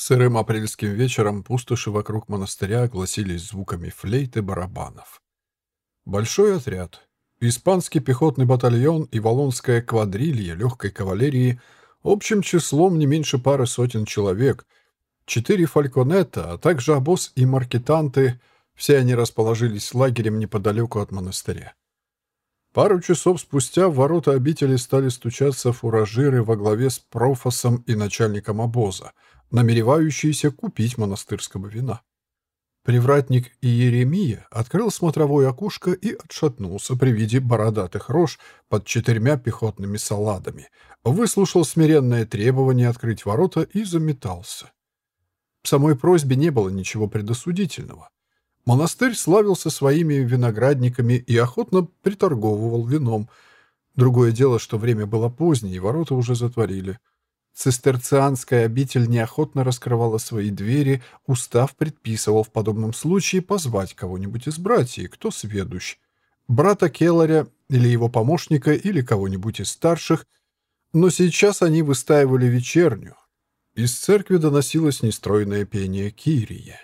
Сырым апрельским вечером пустоши вокруг монастыря огласились звуками флейт и барабанов. Большой отряд, испанский пехотный батальон и валонская квадрилья легкой кавалерии общим числом не меньше пары сотен человек, четыре фальконета, а также обоз и маркетанты, все они расположились лагерем неподалеку от монастыря. Пару часов спустя в ворота обители стали стучаться фуражиры во главе с профосом и начальником обоза — намеревающиеся купить монастырского вина. Привратник Иеремия открыл смотровое окушко и отшатнулся при виде бородатых рож под четырьмя пехотными саладами, выслушал смиренное требование открыть ворота и заметался. В самой просьбе не было ничего предосудительного. Монастырь славился своими виноградниками и охотно приторговывал вином. Другое дело, что время было позднее, и ворота уже затворили. Цистерцианская обитель неохотно раскрывала свои двери, устав предписывал в подобном случае позвать кого-нибудь из братьев, кто сведущ. Брата Келларя или его помощника или кого-нибудь из старших, но сейчас они выстаивали вечерню. Из церкви доносилось нестройное пение Кирия.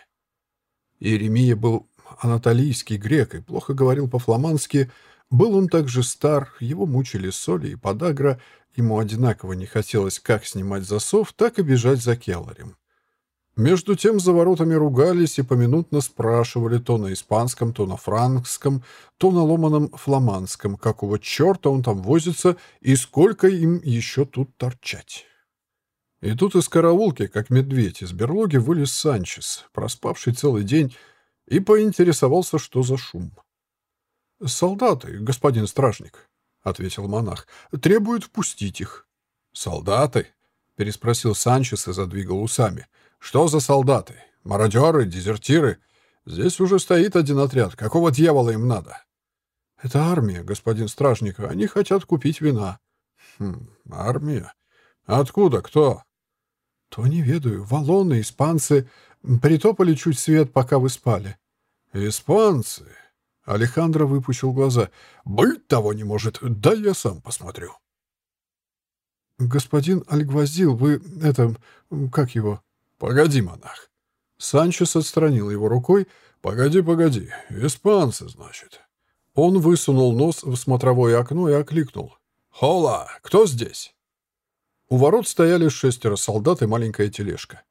Иеремия был анатолийский грек и плохо говорил по-фламандски. Был он также стар, его мучили соли и подагра, Ему одинаково не хотелось как снимать засов, так и бежать за Келларем. Между тем за воротами ругались и поминутно спрашивали то на испанском, то на франкском, то на ломаном фламандском, какого черта он там возится и сколько им еще тут торчать. И тут из караулки, как медведь, из берлоги вылез Санчес, проспавший целый день, и поинтересовался, что за шум. «Солдаты, господин стражник», — ответил монах. «Требуют впустить их». «Солдаты?» — переспросил Санчес и задвигал усами. «Что за солдаты? Мародеры? Дезертиры? Здесь уже стоит один отряд. Какого дьявола им надо?» «Это армия, господин стражник. Они хотят купить вина». «Хм, армия? Откуда? Кто?» «То не ведаю. Валоны, испанцы. Притопали чуть свет, пока вы спали». «Испанцы? Алехандро выпучил глаза. «Быть того не может. Да я сам посмотрю». «Господин Альгвазил, вы... это... как его?» «Погоди, монах». Санчес отстранил его рукой. «Погоди, погоди. Испанцы, значит». Он высунул нос в смотровое окно и окликнул. «Хола! Кто здесь?» У ворот стояли шестеро солдат и маленькая тележка.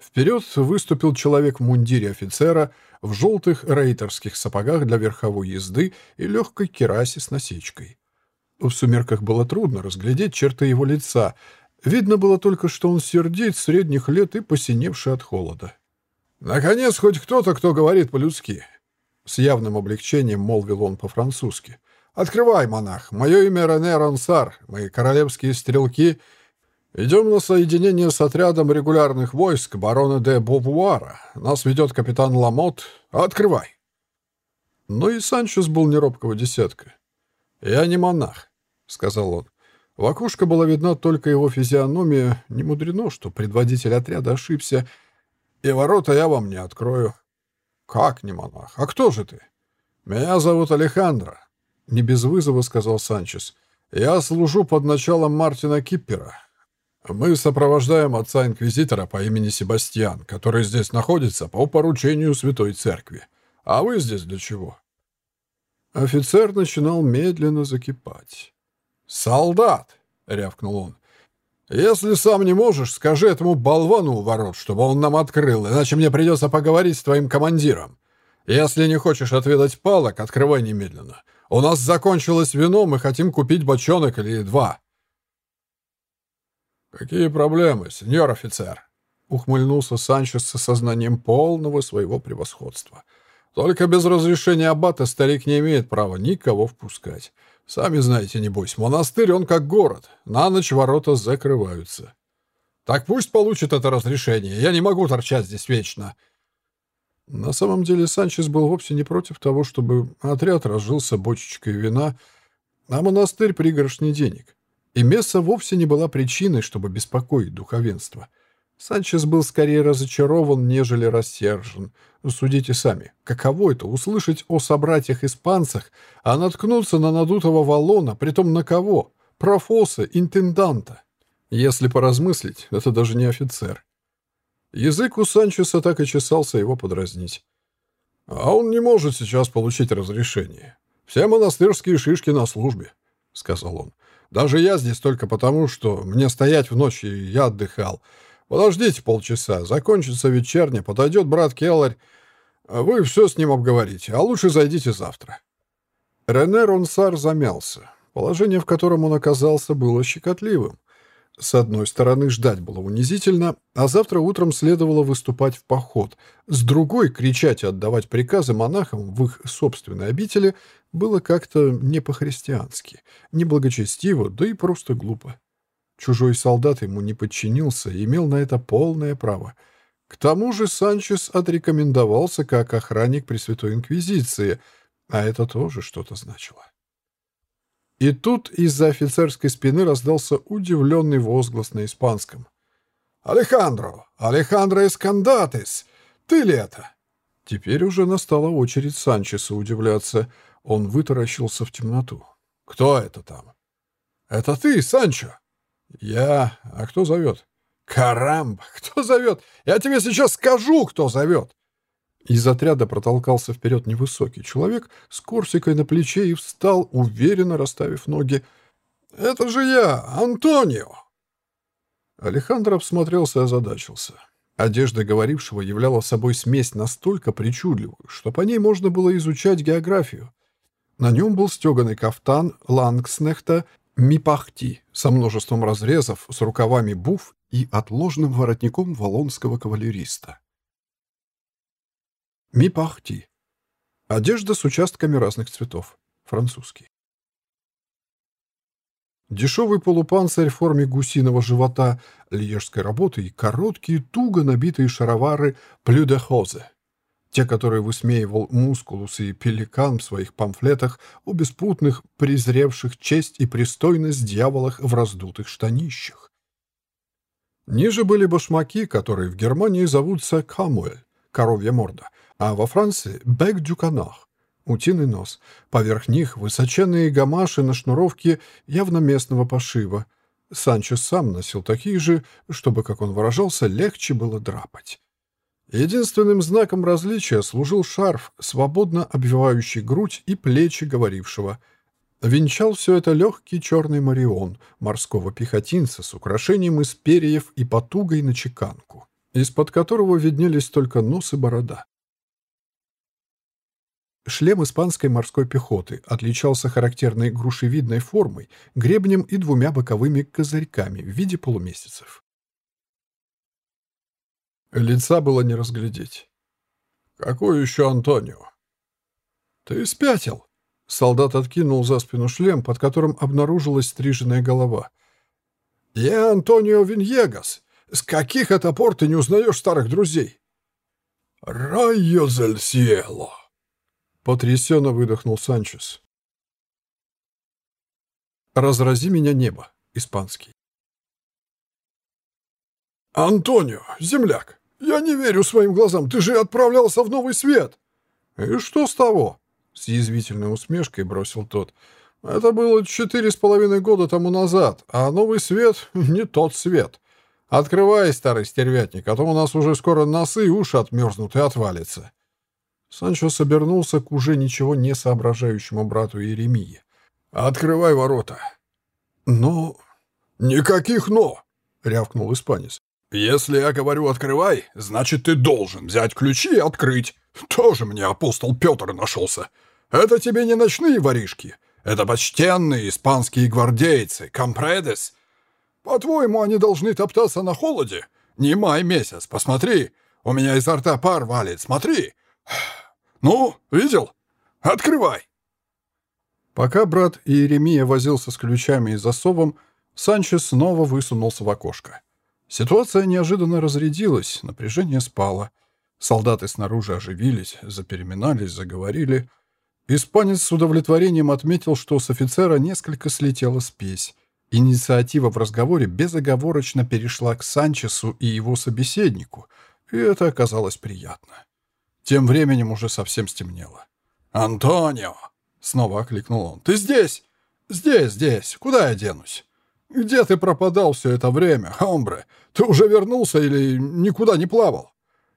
Вперед выступил человек в мундире офицера, в желтых рейтерских сапогах для верховой езды и легкой керасе с насечкой. В сумерках было трудно разглядеть черты его лица. Видно было только, что он сердит средних лет и посиневший от холода. «Наконец, хоть кто-то, кто говорит по-людски!» С явным облегчением молвил он по-французски. «Открывай, монах! Мое имя Рене Ронсар. Мы королевские стрелки — «Идем на соединение с отрядом регулярных войск барона де Бовуара. Нас ведет капитан Ламот. Открывай!» Но и Санчес был неробкого десятка. «Я не монах», — сказал он. В окошко была видна только его физиономия. Не мудрено, что предводитель отряда ошибся. «И ворота я вам не открою». «Как не монах? А кто же ты?» «Меня зовут Алехандро», — не без вызова сказал Санчес. «Я служу под началом Мартина Киппера, мы сопровождаем отца-инквизитора по имени Себастьян, который здесь находится по поручению Святой Церкви. А вы здесь для чего?» Офицер начинал медленно закипать. «Солдат!» — рявкнул он. «Если сам не можешь, скажи этому болвану у ворот, чтобы он нам открыл, иначе мне придется поговорить с твоим командиром. Если не хочешь отведать палок, открывай немедленно. У нас закончилось вино, мы хотим купить бочонок или два». «Какие проблемы, сеньор офицер?» — ухмыльнулся Санчес с сознанием полного своего превосходства. «Только без разрешения аббата старик не имеет права никого впускать. Сами знаете, небось, монастырь он как город, на ночь ворота закрываются». «Так пусть получит это разрешение, я не могу торчать здесь вечно». На самом деле Санчес был вовсе не против того, чтобы отряд разжился бочечкой вина, а монастырь пригоршни денег. И Месса вовсе не была причиной, чтобы беспокоить духовенство. Санчес был скорее разочарован, нежели рассержен. Судите сами, каково это — услышать о собратьях-испанцах, а наткнуться на надутого валона, притом на кого? Профоса, интенданта. Если поразмыслить, это даже не офицер. Язык у Санчеса так и чесался его подразнить. «А он не может сейчас получить разрешение. Все монастырские шишки на службе», — сказал он. «Даже я здесь только потому, что мне стоять в ночь, и я отдыхал. Подождите полчаса, закончится вечерня, подойдет брат Келларь. Вы все с ним обговорите, а лучше зайдите завтра». Рене Ронсар замялся. Положение, в котором он оказался, было щекотливым. С одной стороны, ждать было унизительно, а завтра утром следовало выступать в поход. С другой, кричать и отдавать приказы монахам в их собственной обители было как-то не по-христиански, неблагочестиво, да и просто глупо. Чужой солдат ему не подчинился и имел на это полное право. К тому же Санчес отрекомендовался как охранник Пресвятой Инквизиции, а это тоже что-то значило. И тут из-за офицерской спины раздался удивленный возглас на испанском. «Алехандро! Алехандро Эскандатес! Ты ли это?» Теперь уже настала очередь Санчеса удивляться. Он вытаращился в темноту. «Кто это там?» «Это ты, Санчо?» «Я... А кто зовет?» «Карамба! Кто зовет? Я тебе сейчас скажу, кто зовет!» Из отряда протолкался вперед невысокий человек с корсикой на плече и встал, уверенно расставив ноги. «Это же я, Антонио!» Алехандро обсмотрелся и озадачился. Одежда говорившего являла собой смесь настолько причудливую, что по ней можно было изучать географию. На нем был стеганый кафтан Лангснехта Мипахти со множеством разрезов, с рукавами буф и отложным воротником валонского кавалериста. Ми-пахти. Одежда с участками разных цветов. Французский. Дешевый полупанцирь в форме гусиного живота льежской работы и короткие, туго набитые шаровары плюдехозе. Те, которые высмеивал Мускулус и Пеликан в своих памфлетах о беспутных, презревших честь и пристойность дьяволах в раздутых штанищах. Ниже были башмаки, которые в Германии зовутся камуэль, коровья морда, а во Франции — бек-дю-канах — утиный нос. Поверх них высоченные гамаши на шнуровке явно местного пошива. Санчо сам носил такие же, чтобы, как он выражался, легче было драпать. Единственным знаком различия служил шарф, свободно обвивающий грудь и плечи говорившего. Венчал все это легкий черный марион морского пехотинца с украшением из перьев и потугой на чеканку, из-под которого виднелись только нос и борода. Шлем испанской морской пехоты отличался характерной грушевидной формой, гребнем и двумя боковыми козырьками в виде полумесяцев. Лица было не разглядеть. «Какой еще Антонио?» «Ты спятил!» Солдат откинул за спину шлем, под которым обнаружилась стриженная голова. «Я Антонио Виньегас. С каких это пор ты не узнаешь старых друзей?» «Райо зель сиело!» Потрясенно выдохнул Санчес. «Разрази меня небо», испанский. «Антонио, земляк, я не верю своим глазам, ты же отправлялся в новый свет!» «И что с того?» — с язвительной усмешкой бросил тот. «Это было четыре с половиной года тому назад, а новый свет — не тот свет. Открывай, старый стервятник, а то у нас уже скоро носы и уши отмерзнут и отвалится. Санчо собернулся к уже ничего не соображающему брату Иеремии. «Открывай ворота!» «Но...» «Никаких «но!» — рявкнул испанец. «Если я говорю «открывай», значит, ты должен взять ключи и открыть. Тоже мне апостол Петр нашелся. Это тебе не ночные воришки. Это почтенные испанские гвардейцы, компредес. По-твоему, они должны топтаться на холоде? Не май месяц, посмотри. У меня изо рта пар валит, смотри. «Ну, видел? Открывай!» Пока брат Иеремия возился с ключами и засовом, Санчес снова высунулся в окошко. Ситуация неожиданно разрядилась, напряжение спало. Солдаты снаружи оживились, запереминались, заговорили. Испанец с удовлетворением отметил, что с офицера несколько слетела спесь. Инициатива в разговоре безоговорочно перешла к Санчесу и его собеседнику, и это оказалось приятно. Тем временем уже совсем стемнело. «Антонио!» — снова окликнул он. «Ты здесь?» «Здесь, здесь. Куда я денусь?» Где ты пропадал все это время, Хомбре? Ты уже вернулся или никуда не плавал?»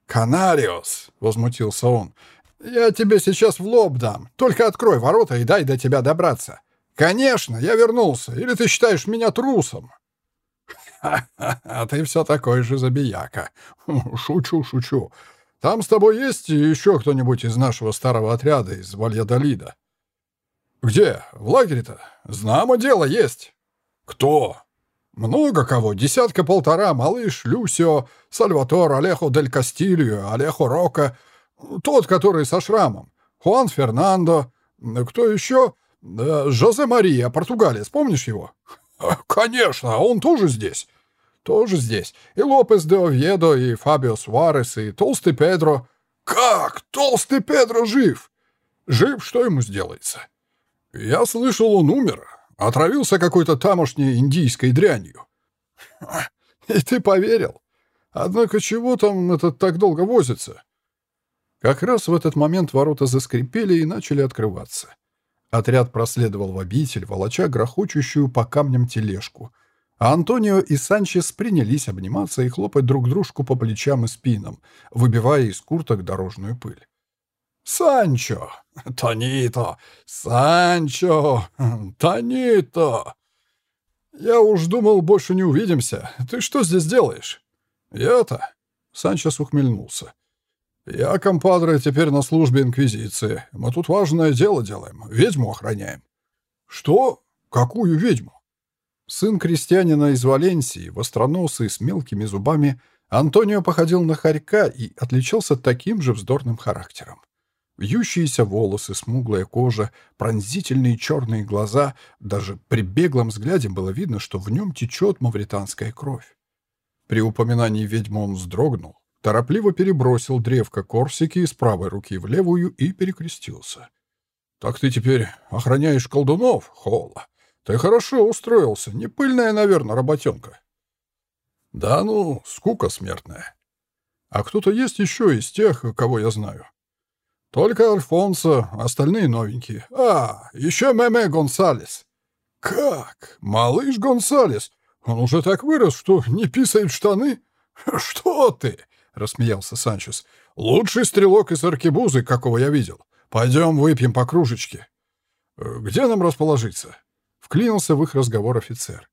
«Канариус!» — возмутился он. «Я тебе сейчас в лоб дам. Только открой ворота и дай до тебя добраться». «Конечно, я вернулся. Или ты считаешь меня трусом?» «Ха-ха-ха, ты все такой же забияка. Шучу, шучу. Там с тобой есть еще кто-нибудь из нашего старого отряда, из Вальядолида?» «Где? В лагере-то? Знамо дело есть». «Кто?» «Много кого. Десятка-полтора. Малыш, Люсио, Сальватор, Алехо дель Кастильо, Алехо Рока. Тот, который со шрамом. Хуан Фернандо. Кто еще? Жозе Мария, португалец. Помнишь его?» «Конечно. Он тоже здесь?» «Тоже здесь. И Лопес де Овьедо, и Фабио Суарес, и Толстый Педро». «Как? Толстый Педро жив?» «Жив? Что ему сделается?» «Я слышал, он умер. Отравился какой-то тамошней индийской дрянью». «И ты поверил? Однако чего там этот так долго возится?» Как раз в этот момент ворота заскрипели и начали открываться. Отряд проследовал в обитель, волоча грохочущую по камням тележку. А Антонио и Санчес принялись обниматься и хлопать друг дружку по плечам и спинам, выбивая из курток дорожную пыль. «Санчо! Тонито! Санчо! Тонито!» «Я уж думал, больше не увидимся. Ты что здесь делаешь?» «Я-то...» Санчес ухмыльнулся. «Я, компадре, теперь на службе Инквизиции. Мы тут важное дело делаем. Ведьму охраняем». «Что? Какую ведьму?» Сын крестьянина из Валенсии, востроносый, с мелкими зубами, Антонио походил на хорька и отличался таким же вздорным характером. Вьющиеся волосы, смуглая кожа, пронзительные черные глаза. Даже при беглом взгляде было видно, что в нем течет мавританская кровь. При упоминании ведьмы он вздрогнул, торопливо перебросил древко Корсики из правой руки в левую и перекрестился. «Так ты теперь охраняешь колдунов, Холла? Ты хорошо устроился, не пыльная, наверное, работенка». «Да ну, скука смертная. А кто-то есть еще из тех, кого я знаю?» Только Альфонсо, остальные новенькие. А, еще Меме Гонсалес. Как? Малыш Гонсалес? Он уже так вырос, что не писает штаны? Что ты? Рассмеялся Санчес. Лучший стрелок из аркебузы, какого я видел. Пойдем выпьем по кружечке. Где нам расположиться? Вклинился в их разговор офицер.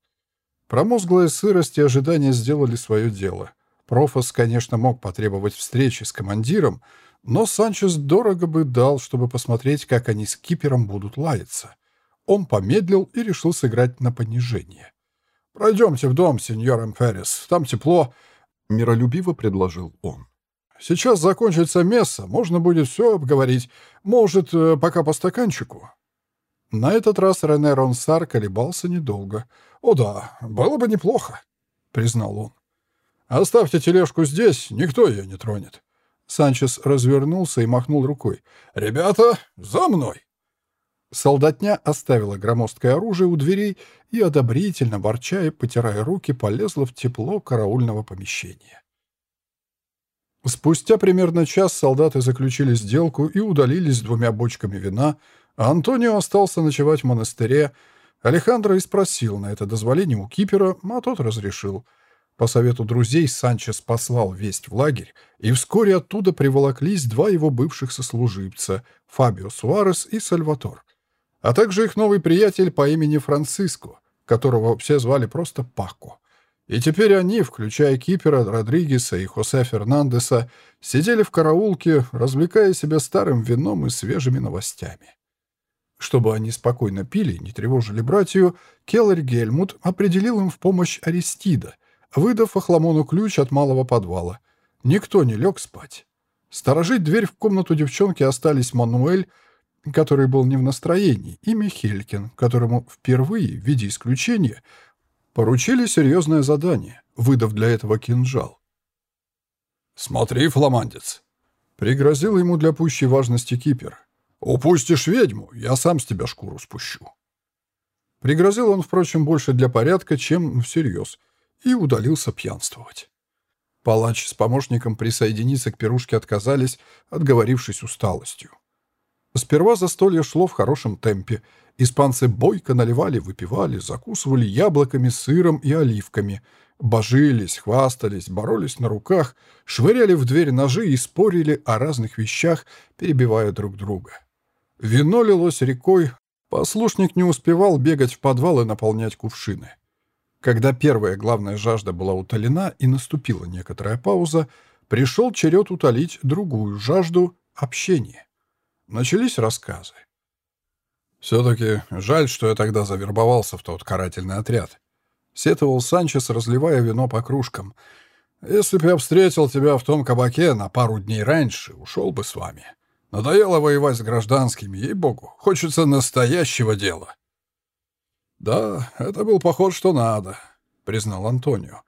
Промозглая сырость и ожидания сделали свое дело. Профос, конечно, мог потребовать встречи с командиром, но Санчес дорого бы дал, чтобы посмотреть, как они с кипером будут лаяться. Он помедлил и решил сыграть на понижение. «Пройдемте в дом, сеньор Эмферис, там тепло», — миролюбиво предложил он. «Сейчас закончится месса, можно будет все обговорить. Может, э, пока по стаканчику?» На этот раз Рене Ронсар колебался недолго. «О да, было бы неплохо», — признал он. «Оставьте тележку здесь, никто ее не тронет. Санчес развернулся и махнул рукой. «Ребята, за мной!» Солдатня оставила громоздкое оружие у дверей и, одобрительно ворча и потирая руки, полезла в тепло караульного помещения. Спустя примерно час солдаты заключили сделку и удалились с двумя бочками вина, Антонио остался ночевать в монастыре. Алехандро и спросил на это дозволение у кипера, а тот разрешил — по совету друзей Санчес послал весть в лагерь, и вскоре оттуда приволоклись два его бывших сослуживца — Фабио Суарес и Сальватор, а также их новый приятель по имени Франциско, которого все звали просто Пако. И теперь они, включая Кипера, Родригеса и Хосе Фернандеса, сидели в караулке, развлекая себя старым вином и свежими новостями. Чтобы они спокойно пили и не тревожили братью, Келлер Гельмут определил им в помощь Аристида, выдав Охламону ключ от малого подвала. Никто не лег спать. Сторожить дверь в комнату девчонки остались Мануэль, который был не в настроении, и Михелькин, которому впервые, в виде исключения, поручили серьезное задание, выдав для этого кинжал. «Смотри, фламандец!» — пригрозил ему для пущей важности кипер. «Упустишь ведьму, я сам с тебя шкуру спущу». Пригрозил он, впрочем, больше для порядка, чем всерьез — и удалился пьянствовать. Палач с помощником присоединиться к пирушке отказались, отговорившись усталостью. Сперва застолье шло в хорошем темпе. Испанцы бойко наливали, выпивали, закусывали яблоками, сыром и оливками. Божились, хвастались, боролись на руках, швыряли в дверь ножи и спорили о разных вещах, перебивая друг друга. Вино лилось рекой, послушник не успевал бегать в подвал и наполнять кувшины. Когда первая главная жажда была утолена и наступила некоторая пауза, пришел черед утолить другую жажду — общения. Начались рассказы. «Все-таки жаль, что я тогда завербовался в тот карательный отряд», — сетовал Санчес, разливая вино по кружкам. «Если бы я встретил тебя в том кабаке на пару дней раньше, ушел бы с вами. Надоело воевать с гражданскими, ей-богу. Хочется настоящего дела». «Да, это был поход, что надо», — признал Антонио.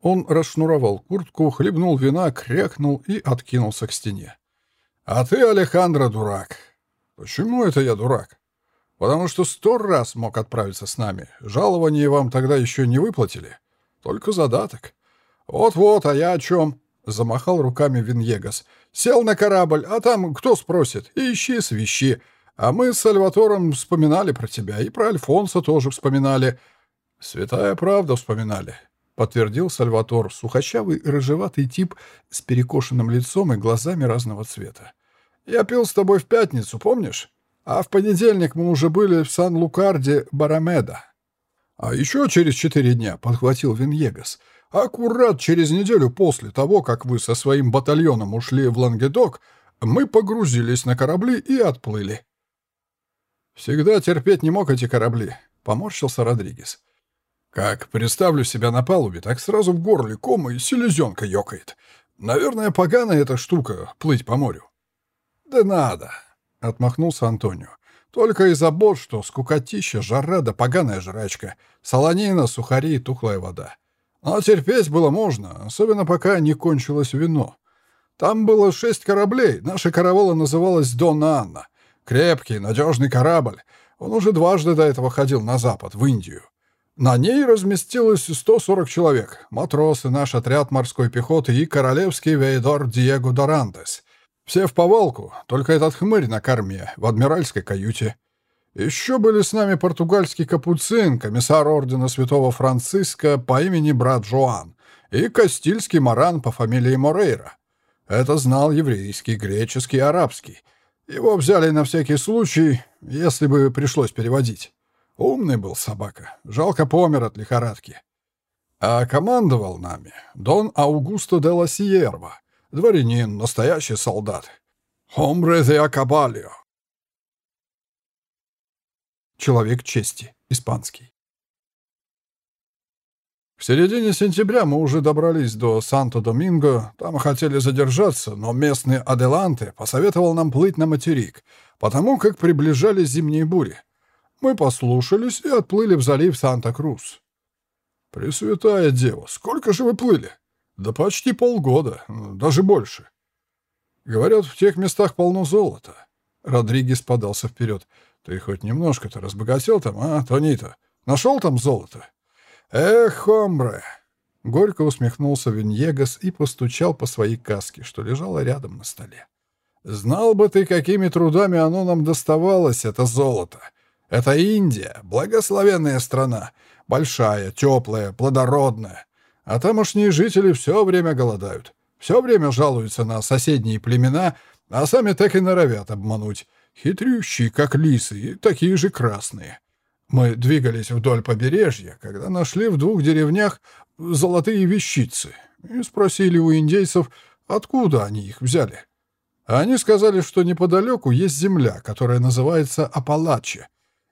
Он расшнуровал куртку, хлебнул вина, крякнул и откинулся к стене. А ты, Алехандро, дурак. Почему это я дурак? Потому что сто раз мог отправиться с нами. Жалование вам тогда еще не выплатили. Только задаток. Вот-вот, а я о чем? Замахал руками Виньегас. Сел на корабль, а там кто спросит? Ищи, свищи. А мы с Сальватором вспоминали про тебя, и про Альфонса тоже вспоминали. Святая правда вспоминали подтвердил Сальватор, сухощавый рыжеватый тип с перекошенным лицом и глазами разного цвета. «Я пил с тобой в пятницу, помнишь? А в понедельник мы уже были в Сан-Лукарде Барамеда». «А еще через четыре дня», — подхватил Виньегас, «аккурат через неделю после того, как вы со своим батальоном ушли в Лангедок, мы погрузились на корабли и отплыли». «Всегда терпеть не мог эти корабли», — поморщился Родригес. Как представлю себя на палубе, так сразу в горле кома и селезенка ёкает. Наверное, поганая эта штука — плыть по морю. «Да надо», — отмахнулся Антонио. «Только и забот, что скукотища, жара да поганая жрачка, солонина, сухари и тухлая вода. Но терпеть было можно, особенно пока не кончилось вино. Там было шесть кораблей, наша каравола называлась «Донна Анна». Крепкий, надежный корабль. Он уже дважды до этого ходил на запад, в Индию. На ней разместилось 140 человек, матросы, наш отряд морской пехоты и королевский вейдор Диего Дорантес. Все в повалку, только этот хмырь на корме, в адмиральской каюте. Еще были с нами португальский капуцин, комиссар ордена святого Франциска по имени брат Жоан, и кастильский маран по фамилии Морейра. Это знал еврейский, греческий, арабский. Его взяли на всякий случай, если бы пришлось переводить. Умный был собака. Жалко помер от лихорадки. А командовал нами Дон Аугусто де ла Сиерва, дворянин, настоящий солдат. Хомбре де Акабалио. Человек чести, испанский. В середине сентября мы уже добрались до Санто-Доминго, там хотели задержаться, но местный Аделанте посоветовал нам плыть на материк, потому как приближались зимние бури. Мы послушались и отплыли в залив Санта-Крус. «Пресвятая дева, сколько же вы плыли?» «Да почти полгода, даже больше». «Говорят, в тех местах полно золота». Родригес подался вперед. «Ты хоть немножко-то разбогател там, а, Тонита? Нашел там золото?» «Эх, хомбре!» Горько усмехнулся Виньегас и постучал по своей каске, что лежала рядом на столе. «Знал бы ты, какими трудами оно нам доставалось, это золото. Это Индия, благословенная страна, большая, теплая, плодородная. А тамошние жители все время голодают, все время жалуются на соседние племена, а сами так и норовят обмануть. Хитрющие, как лисы, и такие же красные. Мы двигались вдоль побережья, когда нашли в двух деревнях золотые вещицы и спросили у индейцев, откуда они их взяли. Они сказали, что неподалеку есть земля, которая называется Апалачи,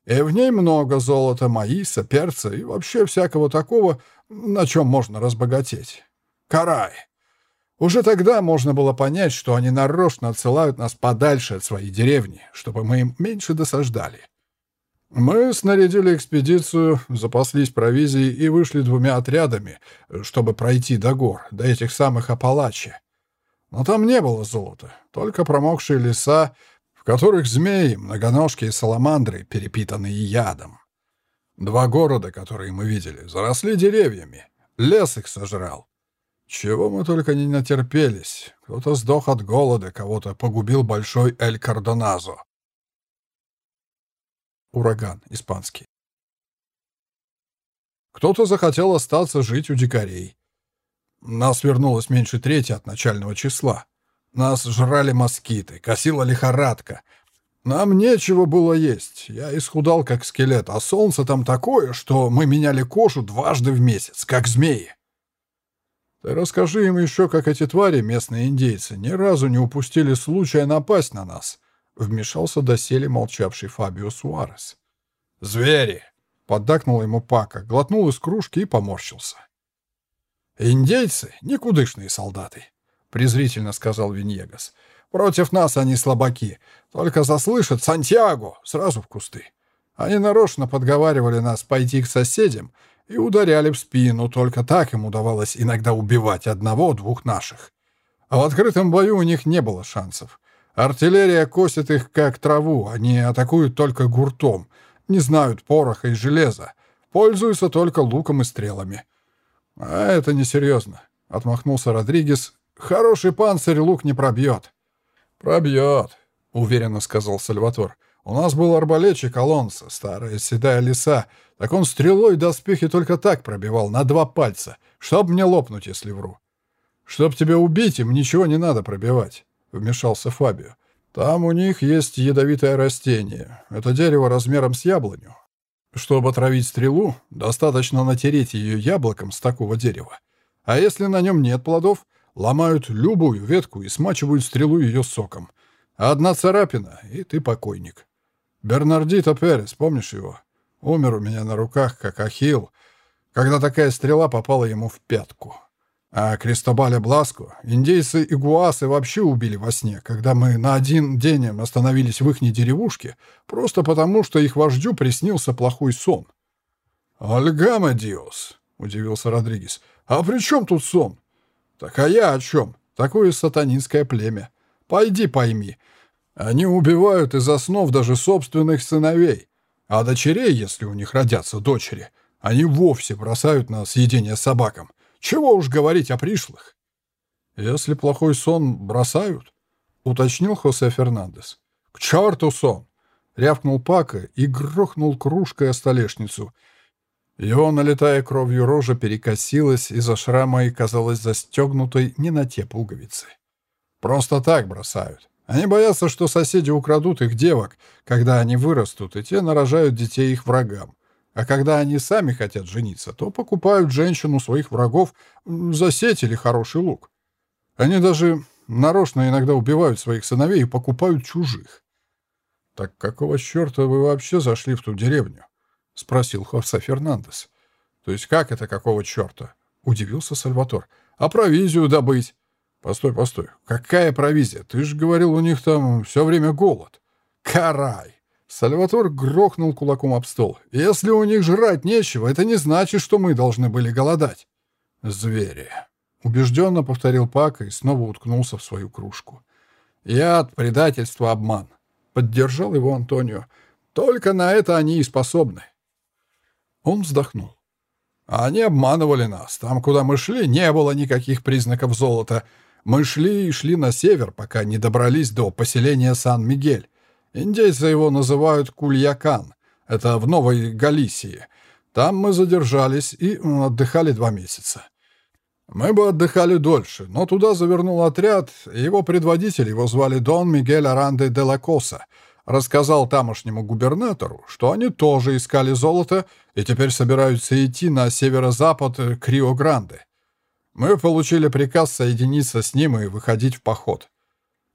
и в ней много золота, маиса, перца и вообще всякого такого, на чем можно разбогатеть. Карай. Уже тогда можно было понять, что они нарочно отсылают нас подальше от своей деревни, чтобы мы им меньше досаждали. Мы снарядили экспедицию, запаслись провизией и вышли двумя отрядами, чтобы пройти до гор, до этих самых Апалачи. Но там не было золота, только промокшие леса, которых змеи, многоножки и саламандры, перепитанные ядом. Два города, которые мы видели, заросли деревьями. Лес их сожрал. Чего мы только не натерпелись. Кто-то сдох от голода, кого-то погубил большой Эль Кардоназо. Ураган, испанский. Кто-то захотел остаться жить у дикарей. Нас вернулось меньше трети от начального числа. Нас жрали москиты, косила лихорадка. Нам нечего было есть. Я исхудал, как скелет, а солнце там такое, что мы меняли кожу дважды в месяц, как змеи. Ты расскажи им еще, как эти твари, местные индейцы, ни разу не упустили случая напасть на нас. Вмешался доселе молчавший Фабио Суарес. «Звери!» — поддакнул ему Пака, глотнул из кружки и поморщился. «Индейцы — никудышные солдаты», — презрительно сказал Виньегас. «Против нас они слабаки. Только заслышат Сантьяго сразу в кусты. Они нарочно подговаривали нас пойти к соседям и ударяли в спину, только так им удавалось иногда убивать одного-двух наших. А в открытом бою у них не было шансов. Артиллерия косит их как траву, они атакуют только гуртом, не знают пороха и железа, пользуются только луком и стрелами. А это несерьезно, — отмахнулся Родригес. Хороший панцирь лук не пробьет. Пробьет, — уверенно сказал Сальватор. У нас был арбалетчик Алонсо, старая седая лиса, так он стрелой доспехи только так пробивал, на два пальца, чтоб мне лопнуть, если вру. Чтоб тебя убить, им ничего не надо пробивать. — вмешался Фабио. «Там у них есть ядовитое растение. Это дерево размером с яблоню. Чтобы отравить стрелу, достаточно натереть ее яблоком с такого дерева. А если на нем нет плодов, ломают любую ветку и смачивают стрелу ее соком. Одна царапина, и ты покойник. Бернардито Перес, помнишь его? Умер у меня на руках, как ахилл, когда такая стрела попала ему в пятку». А Кристобаля Бласко индейцы и гуасы вообще убили во сне, когда мы на один день остановились в ихней деревушке, просто потому, что их вождю приснился плохой сон. «Альгама Диос», — удивился Родригес, — «а при чем тут сон?» «Так а я о чем? Такое сатанинское племя. Пойди пойми. Они убивают из основ даже собственных сыновей, а дочерей, если у них родятся дочери, они вовсе бросают на съедение собакам. Чего уж говорить о пришлых. Если плохой сон бросают, уточнил Хосе Фернандес. К черту сон! Рявкнул Пака и грохнул кружкой о столешницу. Его, налетая кровью рожа, перекосилась из-за шрама и казалась застегнутой не на те пуговицы. Просто так бросают. Они боятся, что соседи украдут их девок, когда они вырастут, и те нарожают детей их врагам. А когда они сами хотят жениться, то покупают женщину своих врагов за сеть или хороший лук. Они даже нарочно иногда убивают своих сыновей и покупают чужих. «Так какого черта вы вообще зашли в ту деревню?» — спросил Хосе Фернандес. «То есть как это какого черта?» — удивился Сальватор. «А провизию добыть?» «Постой, постой. Какая провизия? Ты же говорил, у них там все время голод». «Карай!» Сальватор грохнул кулаком об стол. «Если у них жрать нечего, это не значит, что мы должны были голодать». «Звери», — убежденно повторил Пака и снова уткнулся в свою кружку. «Яд, предательство, обман», — поддержал его Антонио. «Только на это они и способны». Он вздохнул. «Они обманывали нас. Там, куда мы шли, не было никаких признаков золота. Мы шли и шли на север, пока не добрались до поселения Сан-Мигель. Индейцы его называют Кульякан. Это в Новой Галисии. Там мы задержались и отдыхали два месяца. Мы бы отдыхали дольше, но туда завернул отряд, и его предводитель, его звали Дон Мигель Аранде де ла Коса, рассказал тамошнему губернатору, что они тоже искали золото и теперь собираются идти на северо-запад к Рио-Гранде. Мы получили приказ соединиться с ним и выходить в поход.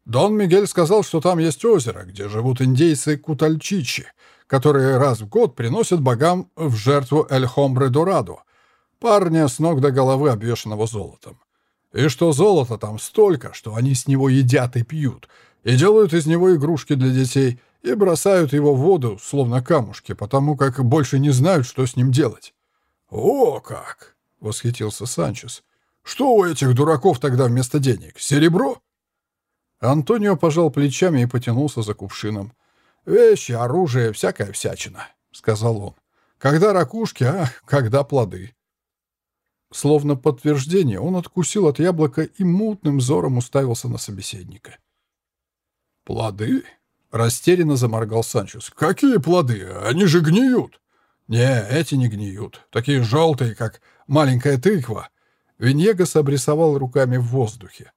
Дон Мигель сказал, что там есть озеро, где живут индейцы Кутальчичи, которые раз в год приносят богам в жертву Эль-Хомбре Дорадо, парня с ног до головы обвешанного золотом. И что золота там столько, что они с него едят и пьют, и делают из него игрушки для детей, и бросают его в воду, словно камушки, потому как больше не знают, что с ним делать. «О как!» — восхитился Санчес. «Что у этих дураков тогда вместо денег? Серебро?» Антонио пожал плечами и потянулся за кувшином. «Вещи, оружие, всякая всячина», — сказал он. «Когда ракушки, а когда плоды». Словно подтверждение, он откусил от яблока и мутным взором уставился на собеседника. «Плоды?» — Растерянно заморгал Санчес. «Какие плоды? Они же гниют!» «Не, эти не гниют. Такие желтые, как маленькая тыква». Виньегас обрисовал руками в воздухе.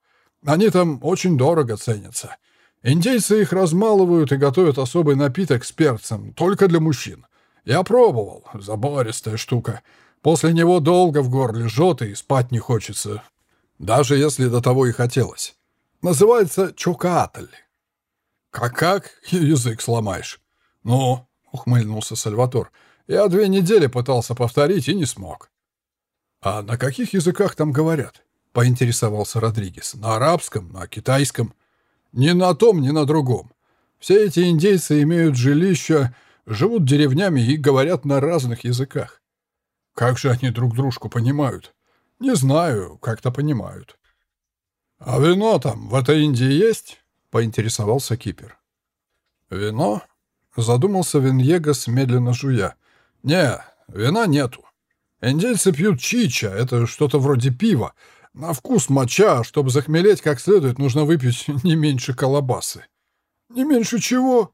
«Они там очень дорого ценятся. Индейцы их размалывают и готовят особый напиток с перцем, только для мужчин. Я пробовал. Забористая штука. После него долго в горле жжет и спать не хочется. Даже если до того и хотелось. Называется чокаатль. «Как-как? Язык сломаешь». «Ну», — ухмыльнулся Сальватор, — «я две недели пытался повторить и не смог». «А на каких языках там говорят?» — поинтересовался Родригес. «На арабском, на китайском?» «Ни на том, ни на другом. Все эти индейцы имеют жилища, живут деревнями и говорят на разных языках. Как же они друг дружку понимают? Не знаю, как-то понимают». «А вино там в этой Индии есть?» — поинтересовался Кипер. «Вино?» — задумался Виньегас, медленно жуя. «Не, вина нету. Индейцы пьют чича, это что-то вроде пива. На вкус моча, чтобы захмелеть как следует, нужно выпить не меньше колобасы». «Не меньше чего?»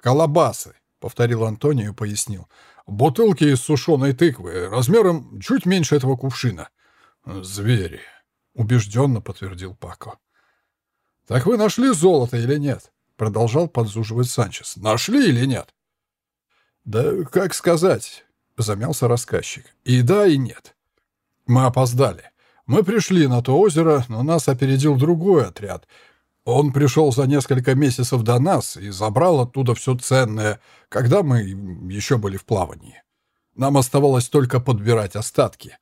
«Колобасы», — повторил Антонио и пояснил. «Бутылки из сушеной тыквы, размером чуть меньше этого кувшина». «Звери», — убежденно подтвердил Пако. «Так вы нашли золото или нет?» — продолжал подзуживать Санчес. «Нашли или нет?» «Да как сказать?» — замялся рассказчик. «И да, и нет. Мы опоздали. Мы пришли на то озеро, но нас опередил другой отряд. Он пришел за несколько месяцев до нас и забрал оттуда все ценное, когда мы еще были в плавании. Нам оставалось только подбирать остатки.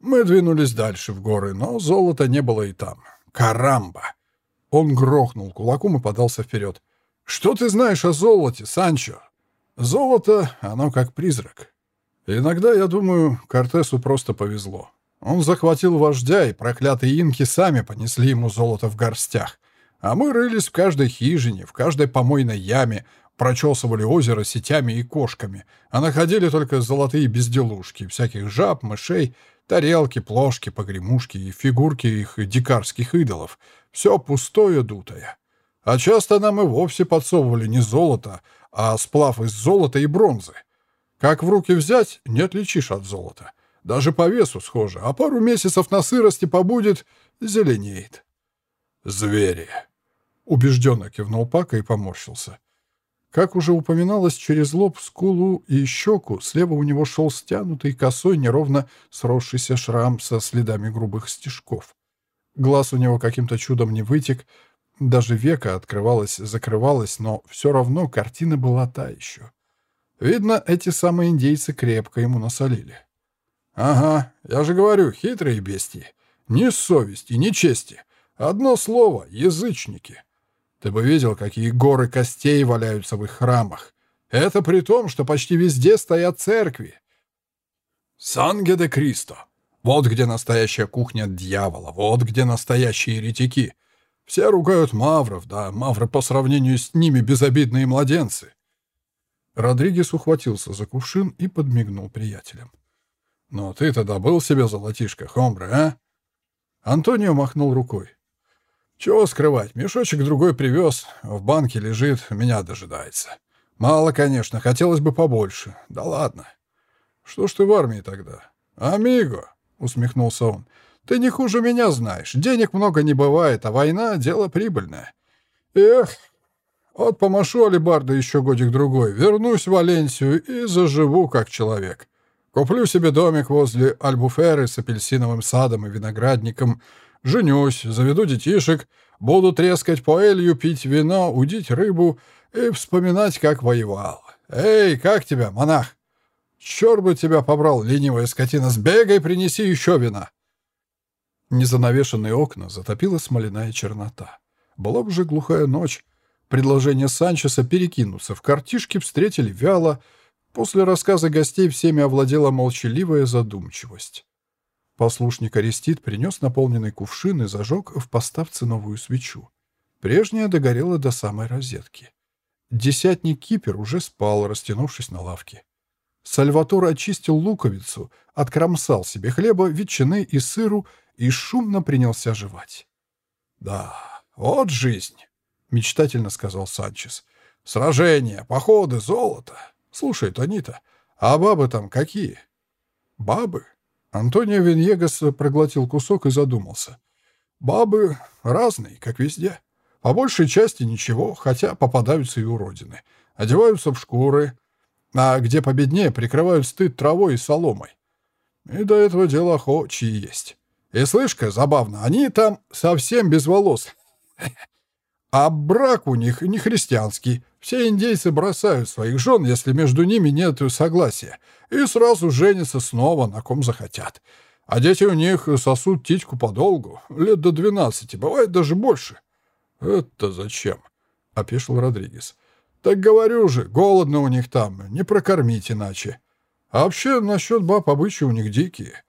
Мы двинулись дальше в горы, но золота не было и там. Карамба! Он грохнул кулаком и подался вперед. «Что ты знаешь о золоте, Санчо?» «Золото, оно как призрак. Иногда, я думаю, Кортесу просто повезло. Он захватил вождя, и проклятые инки сами понесли ему золото в горстях. А мы рылись в каждой хижине, в каждой помойной яме, прочесывали озеро сетями и кошками, а находили только золотые безделушки, всяких жаб, мышей, тарелки, плошки, погремушки и фигурки их дикарских идолов — все пустое, дутое. А часто нам и вовсе подсовывали не золото, а сплав из золота и бронзы. Как в руки взять, не отличишь от золота. Даже по весу схоже, а пару месяцев на сырости побудет, зеленеет. «Звери!» — убежденно кивнул Пака и поморщился. Как уже упоминалось, через лоб, скулу и щеку слева у него шел стянутый косой, неровно сросшийся шрам со следами грубых стежков. Глаз у него каким-то чудом не вытек, даже века открывалось, закрывалось, но все равно картина была та еще. Видно, эти самые индейцы крепко ему насолили. «Ага, я же говорю, хитрые бестии. Ни совести, ни чести. Одно слово — язычники. Ты бы видел, какие горы костей валяются в их храмах. Это при том, что почти везде стоят церкви. «Санге де Кристо», вот где настоящая кухня дьявола, вот где настоящие еретики. Все ругают мавров, да мавры по сравнению с ними безобидные младенцы. Родригес ухватился за кувшин и подмигнул приятелям. «Но ты-то добыл себе золотишко, хомбре, а?» Антонио махнул рукой. «Чего скрывать, мешочек другой привез, в банке лежит, меня дожидается. Мало, конечно, хотелось бы побольше. Да ладно. Что ж ты в армии тогда? Амиго!» усмехнулся он. «Ты не хуже меня знаешь. Денег много не бывает, а война — дело прибыльное. Эх, вот помашу алибарда еще годик-другой, вернусь в Валенсию и заживу как человек. Куплю себе домик возле Альбуферы с апельсиновым садом и виноградником, женюсь, заведу детишек, буду трескать поэлью, пить вино, удить рыбу и вспоминать, как воевал. Эй, как тебя, монах?» Черт бы тебя побрал, ленивая скотина, сбегай, принеси еще вина!» Незанавешенные окна затопила смоляная чернота. Была уже глухая ночь. Предложение Санчеса перекинуться в картишки встретили вяло. После рассказа гостей всеми овладела молчаливая задумчивость. Послушник Арестит принес наполненный кувшин и зажег в поставце новую свечу. Прежняя догорела до самой розетки. Десятник Кипер уже спал, растянувшись на лавке. Сальватор очистил луковицу, откромсал себе хлеба, ветчины и сыру и шумно принялся жевать. «Да, вот жизнь», — мечтательно сказал Санчес. Сражения, походы, золото. Слушай, Тонита, а бабы там какие? Бабы? Антонио Виньегас проглотил кусок и задумался. Бабы разные, как везде. По большей части ничего, хотя попадаются и уродины. Одеваются в шкуры, а где победнее, прикрывают стыд травой и соломой. И до этого дела охочие есть. И слышь-ка, забавно, они там совсем без волос. А брак у них не христианский. Все индейцы бросают своих жен, если между ними нет согласия, и сразу женятся снова, на ком захотят. А дети у них сосут титьку подолгу, лет до двенадцати, бывает даже больше. «Это зачем?» — опешил Родригес. «Так говорю же, голодно у них там, не прокормить иначе. А вообще, насчет баб обычаи у них дикие.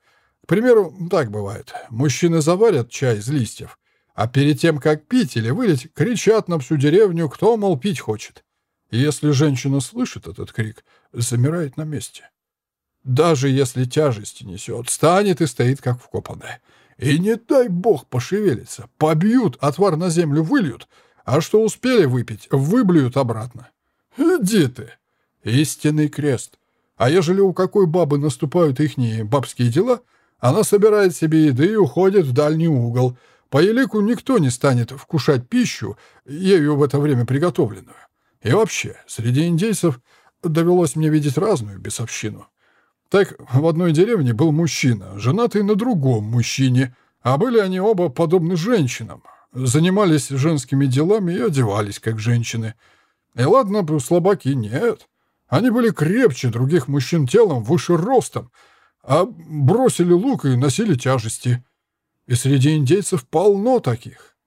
К примеру, так бывает. Мужчины заварят чай из листьев, а перед тем, как пить или вылить, кричат на всю деревню, кто, мол, пить хочет. И если женщина слышит этот крик, замирает на месте. Даже если тяжести несет, станет и стоит, как вкопанная. И не дай бог пошевелится. Побьют, отвар на землю выльют, а что успели выпить, выблюют обратно. Иди ты! Истинный крест. А ежели у какой бабы наступают ихние бабские дела, она собирает себе еды и уходит в дальний угол. По елику никто не станет вкушать пищу, ею в это время приготовленную. И вообще, среди индейцев довелось мне видеть разную бесовщину. Так в одной деревне был мужчина, женатый на другом мужчине, а были они оба подобны женщинам, занимались женскими делами и одевались как женщины. И ладно, слабаки нет. Они были крепче других мужчин телом, выше ростом, а бросили лук и носили тяжести. И среди индейцев полно таких.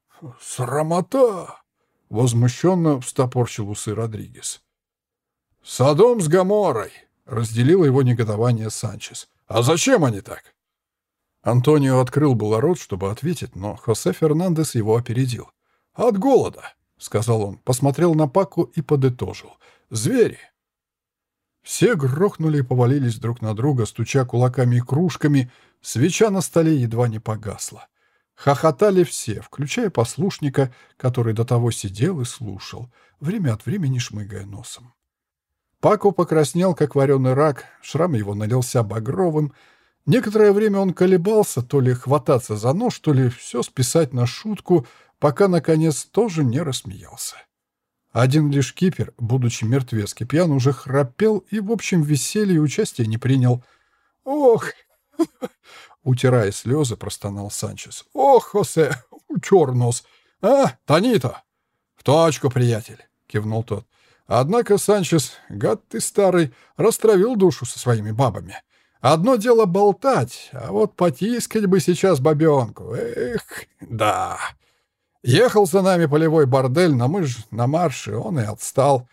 Срамота! Возмущенно встопорчил усы Родригес. «Содом с Гаморой!» — разделило его негодование Санчес. «А зачем они так?» Антонио открыл было рот, чтобы ответить, но Хосе Фернандес его опередил. «От голода», — сказал он, посмотрел на Паку и подытожил. «Звери». Все грохнули и повалились друг на друга, стуча кулаками и кружками. Свеча на столе едва не погасла. Хохотали все, включая послушника, который до того сидел и слушал, время от времени шмыгая носом. Пако покраснел, как вареный рак, шрам его налился багровым. Некоторое время он колебался, то ли хвататься за нож, то ли все списать на шутку, пока, наконец, тоже не рассмеялся. Один лишь кипер, будучи мертвецки пьян, уже храпел и, в общем, веселье и участия не принял. «Ох!» Утирая слезы, простонал Санчес. «Ох, Хосе, утер нос! А, Танита!» «В точку, приятель!» — кивнул тот. Однако Санчес, гад ты старый, растравил душу со своими бабами. Одно дело болтать, а вот потискать бы сейчас бабенку. Эх, да. Ехал за нами полевой бордель, но мы ж на марше, он и отстал.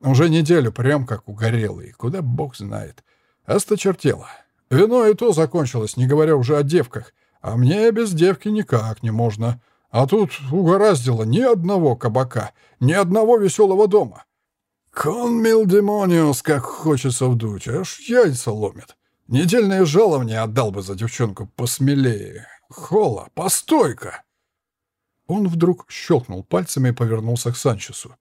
Уже неделю прям как угорелый, куда бог знает. Осточертело. Вино и то закончилось, не говоря уже о девках. А мне без девки никак не можно. А тут угораздило ни одного кабака, ни одного веселого дома. Конмил Демониус, как хочется вдуть, аж яйца ломит. Недельное жалование отдал бы за девчонку посмелее. Хола, постой-ка! Он вдруг щелкнул пальцами и повернулся к Санчесу.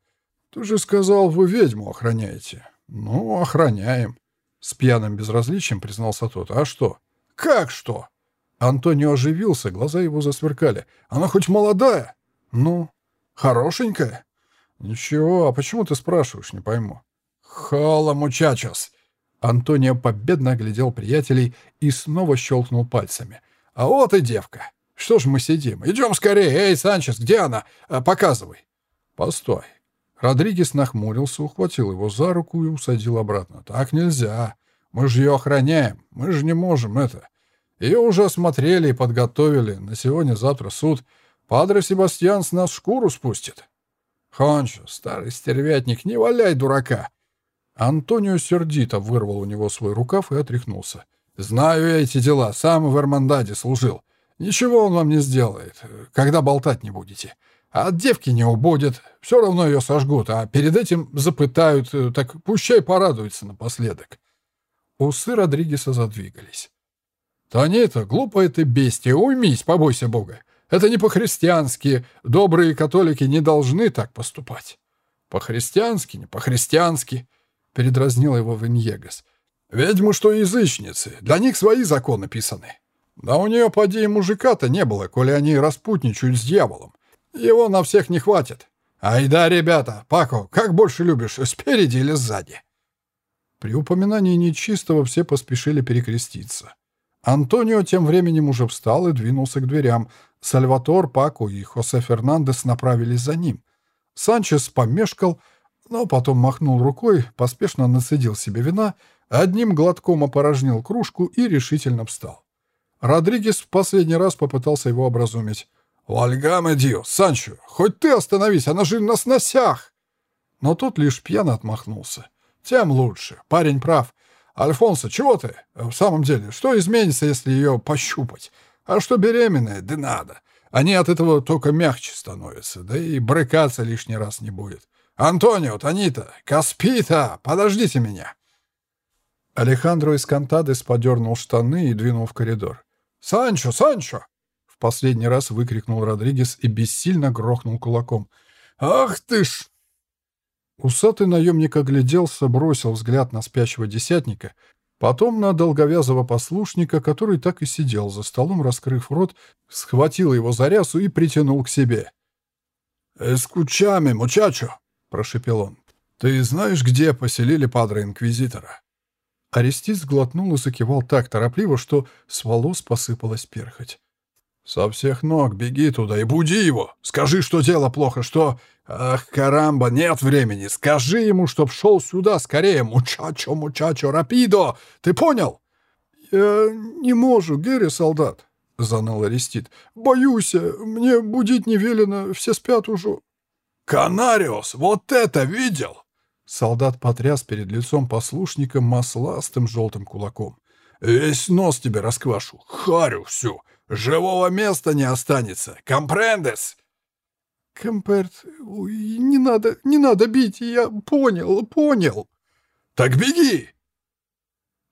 «Ты же сказал, вы ведьму охраняете». «Ну, охраняем». С пьяным безразличием признался тот. «А что?» «Как что?» Антонио оживился, глаза его засверкали. «Она хоть молодая?» «Ну, хорошенькая?» «Ничего, а почему ты спрашиваешь, не пойму». «Хола, мучачос!» Антонио победно оглядел приятелей и снова щелкнул пальцами. «А вот и девка!» Что ж мы сидим? Идем скорее! Эй, Санчес, где она? А, показывай!» «Постой!» Родригес нахмурился, ухватил его за руку и усадил обратно. «Так нельзя. Мы же ее охраняем. Мы же не можем это. Ее уже осмотрели и подготовили. На сегодня-завтра суд. Падре Себастьян с нас шкуру спустит». «Хончо, старый стервятник, не валяй дурака!» Антонио сердито вырвал у него свой рукав и отряхнулся. «Знаю эти дела, сам в Эрмандаде служил. Ничего он вам не сделает, когда болтать не будете. А от девки не убудет, все равно ее сожгут, а перед этим запытают, так пущай порадуется напоследок. Усы Родригеса задвигались. «Танита, глупая ты бестия, уймись, побойся Бога. Это не по-христиански, добрые католики не должны так поступать». «По-христиански, не по-христиански», — передразнил его Веньегас. «Ведьмы что язычницы, для них свои законы писаны. Да у нее, поди, и мужика-то не было, коли они распутничают с дьяволом. Его на всех не хватит. Ай да, ребята, Пако, как больше любишь, спереди или сзади?» При упоминании нечистого все поспешили перекреститься. Антонио тем временем уже встал и двинулся к дверям. Сальватор, Пако и Хосе Фернандес направились за ним. Санчес помешкал, но потом махнул рукой, поспешно насадил себе вина, одним глотком опорожнил кружку и решительно встал. Родригес в последний раз попытался его образумить. «Вальгаме дио, Санчо, хоть ты остановись, она же на сносях!» Но тот лишь пьяно отмахнулся. «Тем лучше. Парень прав. Альфонсо, чего ты? В самом деле, что изменится, если ее пощупать? А что беременная? Да надо. Они от этого только мягче становятся, да и брыкаться лишний раз не будет. Антонио, Танита, Каспита, подождите меня!» Алехандро из Кантадес подернул штаны и двинул в коридор. «Санчо! Санчо!» В последний раз выкрикнул Родригес и бессильно грохнул кулаком. «Ах ты ж!» Усатый наемник огляделся, бросил взгляд на спящего десятника, потом на долговязого послушника, который так и сидел за столом, раскрыв рот, схватил его за рясу и притянул к себе. «Эскучами, мучачо!» — прошепел он. «Ты знаешь, где поселили падре-инквизитора?» Арестит сглотнул и закивал так торопливо, что с волос посыпалась перхоть. «Со всех ног беги туда и буди его! Скажи, что дело плохо, что... Ах, карамба, нет времени! Скажи ему, чтоб шел сюда скорее! Мучачо, мучачо, рапидо! Ты понял?» «Я не могу, Герри, солдат!» — заныл Арестит. «Боюсь, мне будить не велено, все спят уже». «Канариус, вот это видел!» Солдат потряс перед лицом послушника масластым желтым кулаком. «Весь нос тебе расквашу, харю всю! Живого места не останется! Компрендес!» «Комперт, не надо, не надо бить, я понял, понял!» «Так беги!»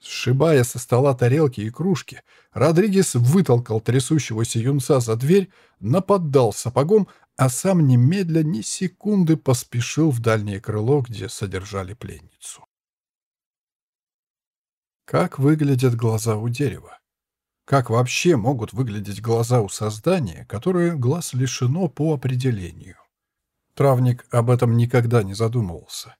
Сшибая со стола тарелки и кружки, Родригес вытолкал трясущегося юнца за дверь, нападал сапогом, а сам немедля ни секунды поспешил в дальнее крыло, где содержали пленницу. Как выглядят глаза у дерева? Как вообще могут выглядеть глаза у создания, которое глаз лишено по определению? Травник об этом никогда не задумывался.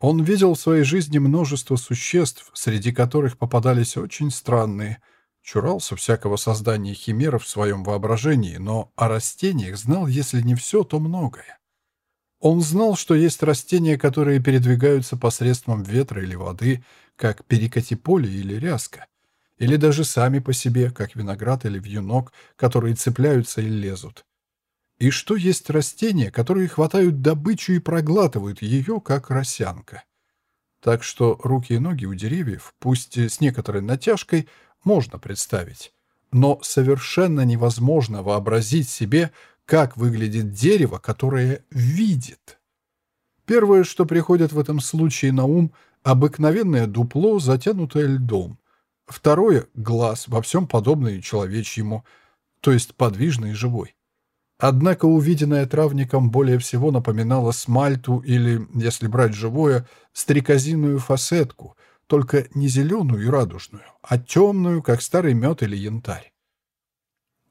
Он видел в своей жизни множество существ, среди которых попадались очень странные – чурался всякого создания химеров в своем воображении, но о растениях знал, если не все, то многое. Он знал, что есть растения, которые передвигаются посредством ветра или воды, как перекати-поле или ряска, или даже сами по себе, как виноград или вьюнок, которые цепляются и лезут. И что есть растения, которые хватают добычу и проглатывают ее, как росянка. Так что руки и ноги у деревьев, пусть с некоторой натяжкой, можно представить. Но совершенно невозможно вообразить себе, как выглядит дерево, которое видит. Первое, что приходит в этом случае на ум – обыкновенное дупло, затянутое льдом. Второе – глаз, во всем подобный человечьему, то есть подвижный и живой. Однако увиденное травником более всего напоминало смальту или, если брать живое, стрекозиную фасетку, только не зеленую и радужную, а темную, как старый мед или янтарь.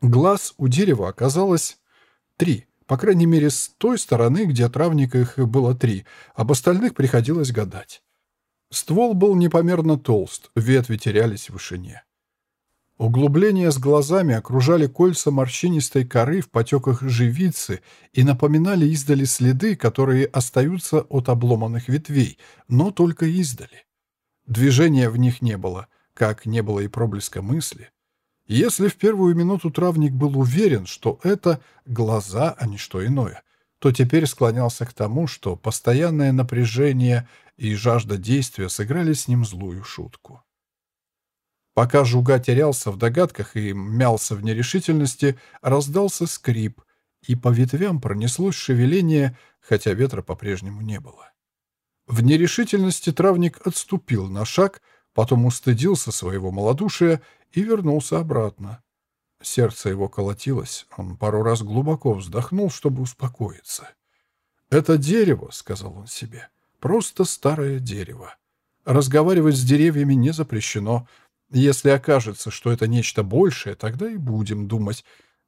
Глаз у дерева оказалось три, по крайней мере, с той стороны, где травник их было три, об остальных приходилось гадать. Ствол был непомерно толст, ветви терялись в вышине. Углубления с глазами окружали кольца морщинистой коры в потеках живицы и напоминали издали следы, которые остаются от обломанных ветвей, но только издали. Движения в них не было, как не было и проблеска мысли. Если в первую минуту травник был уверен, что это глаза, а не что иное, то теперь склонялся к тому, что постоянное напряжение и жажда действия сыграли с ним злую шутку. Пока Жуга терялся в догадках и мялся в нерешительности, раздался скрип, и по ветвям пронеслось шевеление, хотя ветра по-прежнему не было. В нерешительности травник отступил на шаг, потом устыдился своего малодушия и вернулся обратно. Сердце его колотилось, он пару раз глубоко вздохнул, чтобы успокоиться. «Это дерево», — сказал он себе, — «просто старое дерево. Разговаривать с деревьями не запрещено. Если окажется, что это нечто большее, тогда и будем думать.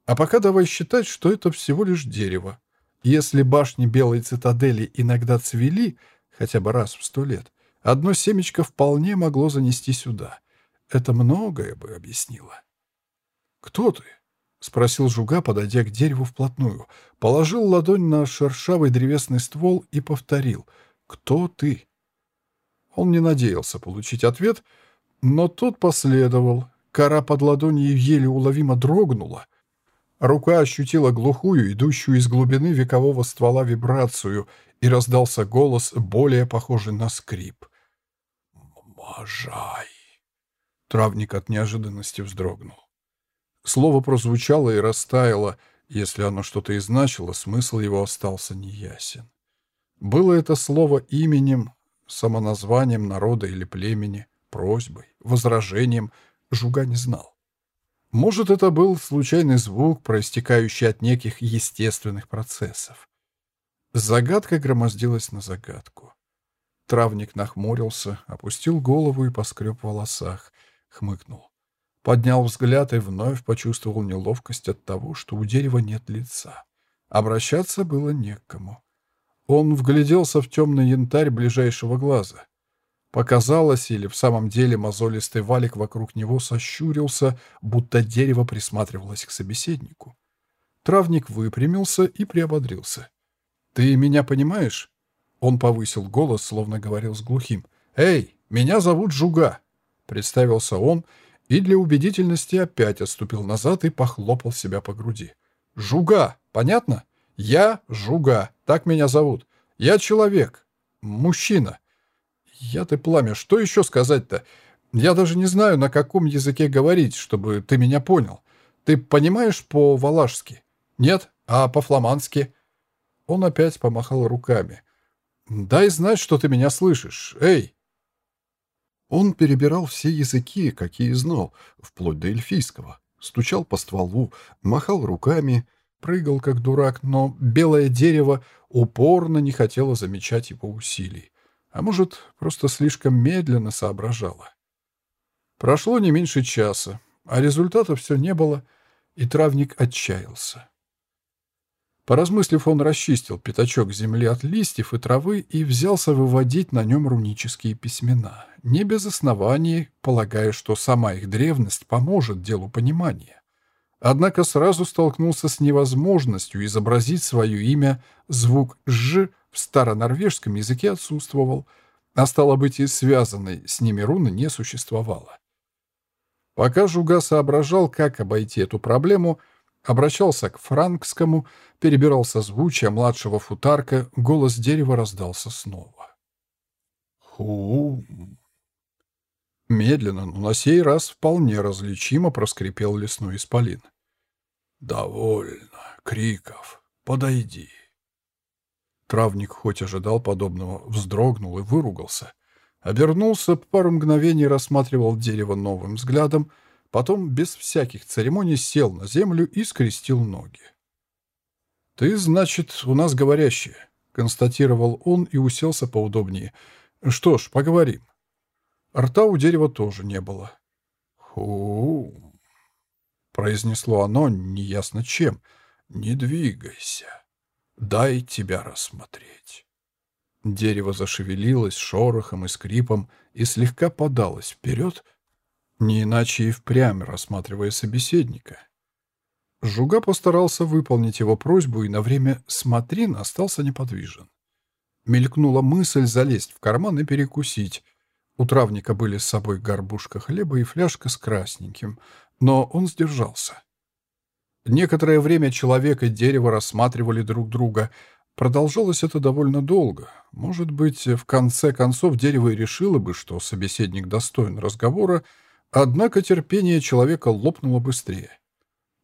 А пока давай считать, что это всего лишь дерево. Если башни Белой Цитадели иногда цвели, хотя бы раз в сто лет, одно семечко вполне могло занести сюда. Это многое бы объяснило. «Кто ты?» — спросил Жуга, подойдя к дереву вплотную. Положил ладонь на шершавый древесный ствол и повторил. «Кто ты?» Он не надеялся получить ответ, но тот последовал. Кора под ладонью еле уловимо дрогнула. Рука ощутила глухую, идущую из глубины векового ствола вибрацию, и раздался голос, более похожий на скрип. «Можай!» Травник от неожиданности вздрогнул. Слово прозвучало и растаяло. Если оно что-то и значило, смысл его остался неясен. Было это слово именем, самоназванием народа или племени, просьбой, возражением, Жуга не знал. Может, это был случайный звук, проистекающий от неких естественных процессов. Загадка громоздилась на загадку. Травник нахмурился, опустил голову и поскреб в волосах, хмыкнул. Поднял взгляд и вновь почувствовал неловкость от того, что у дерева нет лица. Обращаться было некому. Он вгляделся в темный янтарь ближайшего глаза. Показалось, или в самом деле мозолистый валик вокруг него сощурился, будто дерево присматривалось к собеседнику. Травник выпрямился и приободрился. «Ты меня понимаешь?» Он повысил голос, словно говорил с глухим. «Эй, меня зовут Жуга!» Представился он и для убедительности опять отступил назад и похлопал себя по груди. «Жуга! Понятно? Я Жуга. Так меня зовут. Я человек. Мужчина. Я ты пламя. Что еще сказать-то? Я даже не знаю, на каком языке говорить, чтобы ты меня понял. Ты понимаешь по-валашски? Нет? А по-фламандски?» Он опять помахал руками. «Дай знать, что ты меня слышишь. Эй!» Он перебирал все языки, какие знал, вплоть до эльфийского. Стучал по стволу, махал руками, прыгал как дурак, но белое дерево упорно не хотело замечать его усилий. А может, просто слишком медленно соображало. Прошло не меньше часа, а результата все не было, и травник отчаялся. Поразмыслив, он расчистил пятачок земли от листьев и травы и взялся выводить на нем рунические письмена, не без оснований, полагая, что сама их древность поможет делу понимания. Однако сразу столкнулся с невозможностью изобразить свое имя, звук «ж» в старонорвежском языке отсутствовал, а стало быть и связанной с ними руны не существовало. Пока Жуга соображал, как обойти эту проблему – Обращался к франкскому, перебирал созвучие младшего футарка, голос дерева раздался снова. ху Медленно, но на сей раз вполне различимо проскрипел лесной исполин. «Довольно криков. Подойди». Травник, хоть ожидал подобного, вздрогнул и выругался. Обернулся, пару мгновений рассматривал дерево новым взглядом — Потом без всяких церемоний сел на землю и скрестил ноги. «Ты, значит, у нас говорящая», — констатировал он и уселся поудобнее. «Что ж, поговорим». Рта у дерева тоже не было. «Ху...» — произнесло оно неясно чем. «Не двигайся. Дай тебя рассмотреть». Дерево зашевелилось шорохом и скрипом и слегка подалось вперед, — не иначе и впрямь рассматривая собеседника. Жуга постарался выполнить его просьбу и на время «смотрин» остался неподвижен. Мелькнула мысль залезть в карман и перекусить. У травника были с собой горбушка хлеба и фляжка с красненьким, но он сдержался. Некоторое время человек и дерево рассматривали друг друга. Продолжалось это довольно долго. Может быть, в конце концов дерево и решило бы, что собеседник достоин разговора, Однако терпение человека лопнуло быстрее.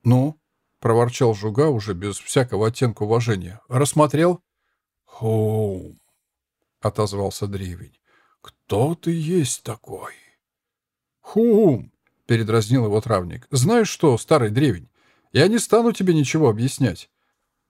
«Ну?» — проворчал Жуга уже без всякого оттенка уважения. «Рассмотрел?» «Хоум!» — отозвался древень. «Кто ты есть такой?» «Хум!» — передразнил его травник. «Знаешь что, старый древень, я не стану тебе ничего объяснять.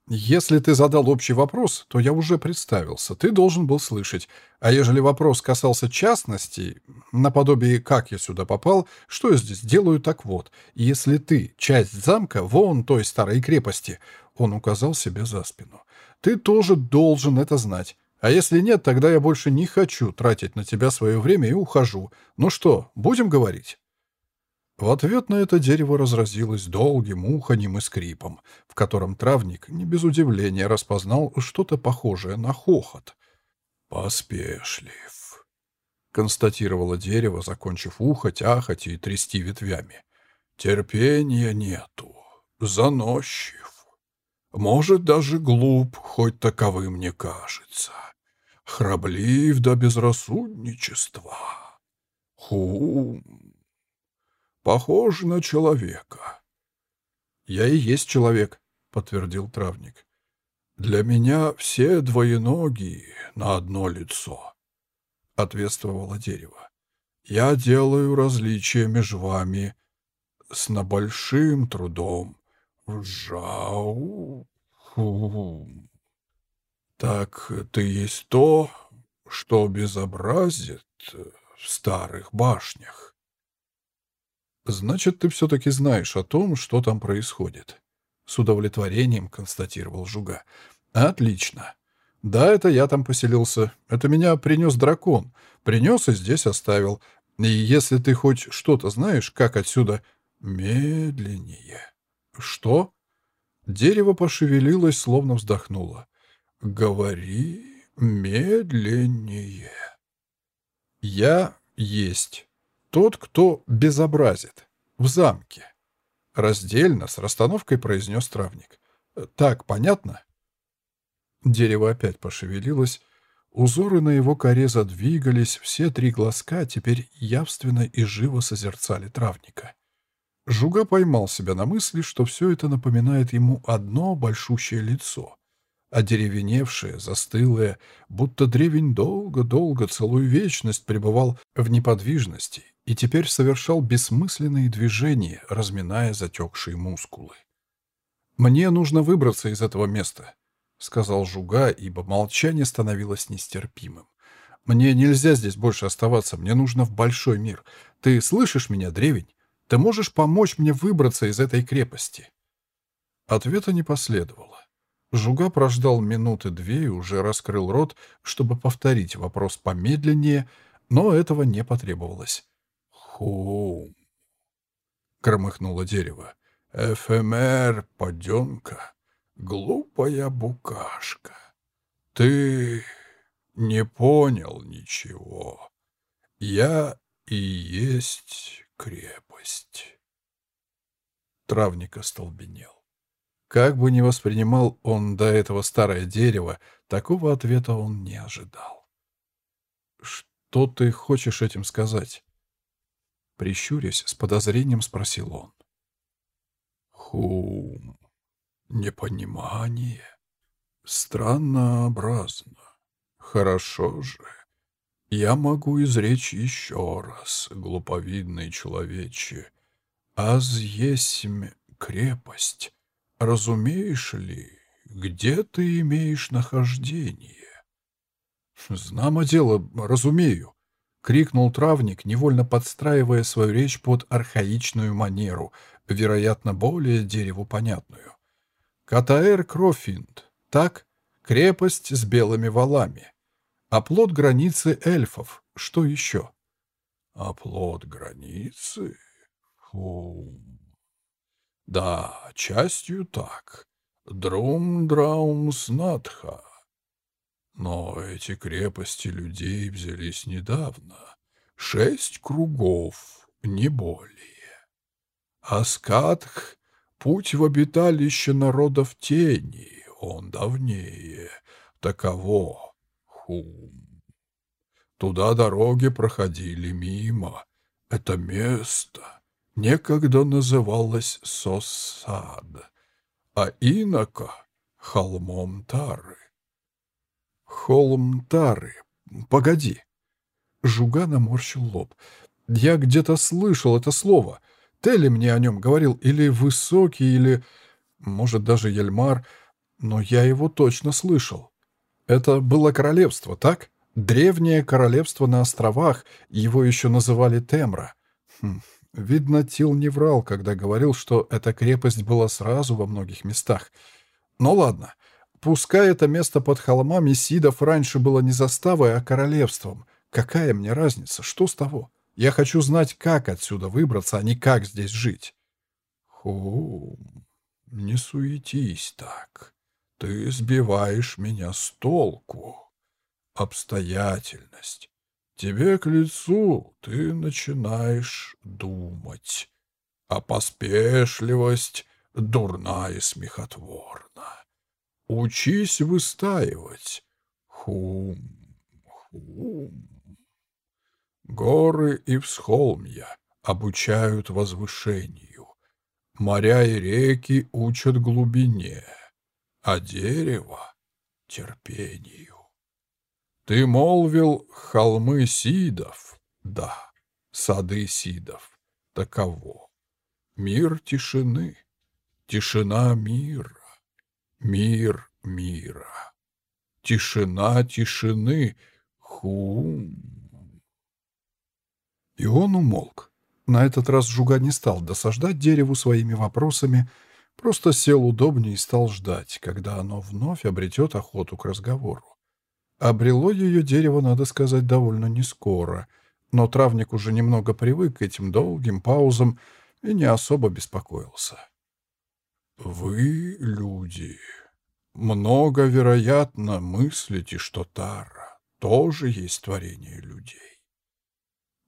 Если ты задал общий вопрос, то я уже представился, ты должен был слышать. А ежели вопрос касался частностей, наподобие «как я сюда попал», что я здесь делаю, так вот. Если ты часть замка вон той старой крепости, он указал себе за спину, ты тоже должен это знать. А если нет, тогда я больше не хочу тратить на тебя свое время и ухожу. Ну что, будем говорить?» В ответ на это дерево разразилось долгим уханьем и скрипом, в котором травник не без удивления распознал что-то похожее на хохот. «Поспешлив», — констатировало дерево, закончив ухать, ахать и трясти ветвями. «Терпения нету, заносчив. Может, даже глуп, хоть таковым не кажется. Храблив до безрассудничества. Хум, Похож на человека. Я и есть человек, подтвердил травник. Для меня все двоеногие на одно лицо, ответствовало дерево. Я делаю различия между вами с набольшим трудом. Жау. Так ты есть то, что безобразит в старых башнях. «Значит, ты все-таки знаешь о том, что там происходит», — с удовлетворением констатировал Жуга. «Отлично. Да, это я там поселился. Это меня принес дракон. Принес и здесь оставил. И если ты хоть что-то знаешь, как отсюда...» «Медленнее». «Что?» Дерево пошевелилось, словно вздохнуло. «Говори медленнее». «Я есть». Тот, кто безобразит. В замке. Раздельно, с расстановкой произнес травник. Так, понятно? Дерево опять пошевелилось. Узоры на его коре задвигались, все три глазка теперь явственно и живо созерцали травника. Жуга поймал себя на мысли, что все это напоминает ему одно большущее лицо одеревеневшее, застылое, будто древень долго-долго, целую вечность пребывал в неподвижности и теперь совершал бессмысленные движения, разминая затекшие мускулы. «Мне нужно выбраться из этого места», — сказал Жуга, ибо молчание становилось нестерпимым. «Мне нельзя здесь больше оставаться, мне нужно в большой мир. Ты слышишь меня, древень? Ты можешь помочь мне выбраться из этой крепости?» Ответа не последовало. Жуга прождал минуты две и уже раскрыл рот, чтобы повторить вопрос помедленнее, но этого не потребовалось. «Хум!» — громыхнуло дерево. «Эфемер, поденка, глупая букашка, ты не понял ничего. Я и есть крепость». Травник остолбенел. Как бы ни воспринимал он до этого старое дерево, такого ответа он не ожидал. «Что ты хочешь этим сказать?» Прищурясь, с подозрением спросил он. «Хум, непонимание. Страннообразно. Хорошо же. Я могу изречь еще раз, глуповидный человече. Аз есмь крепость» разумеешь ли, где ты имеешь нахождение?» «Знамо дело, разумею», — крикнул травник, невольно подстраивая свою речь под архаичную манеру, вероятно, более дереву понятную. «Катаэр Крофинд, так? Крепость с белыми валами. Оплот границы эльфов. Что еще?» «Оплот границы? Фу...» Да, частью так. Друм-драум-снатха. Но эти крепости людей взялись недавно. Шесть кругов, не более. Аскатх — путь в обиталище народов тени, он давнее. Таково. Хум. Туда дороги проходили мимо. Это место некогда называлась Сосад, а инока — холмом Тары. Холм Тары. Погоди. Жуга наморщил лоб. Я где-то слышал это слово. Телли мне о нем говорил или Высокий, или, может, даже Ельмар. Но я его точно слышал. Это было королевство, так? Древнее королевство на островах, его еще называли Темра. Хм, видно, Тил не врал, когда говорил, что эта крепость была сразу во многих местах. Ну ладно, пускай это место под холмами Сидов раньше было не заставой, а королевством. Какая мне разница, что с того? Я хочу знать, как отсюда выбраться, а не как здесь жить. Хум, не суетись так. Ты сбиваешь меня с толку обстоятельность. Тебе к лицу ты начинаешь думать, а поспешливость дурна и смехотворна. Учись выстаивать. Хум, хум. Горы и всхолмья обучают возвышению. Моря и реки учат глубине, а дерево — терпению. Ты молвил холмы Сидов, да, сады Сидов, таково. Мир тишины, тишина мира, мир мира. Тишина тишины, хум. И он умолк. На этот раз Жуга не стал досаждать дереву своими вопросами, просто сел удобнее и стал ждать, когда оно вновь обретет охоту к разговору. Обрело ее дерево, надо сказать, довольно нескоро, но травник уже немного привык к этим долгим паузам и не особо беспокоился. «Вы, люди, много, вероятно, мыслите, что Тара тоже есть творение людей».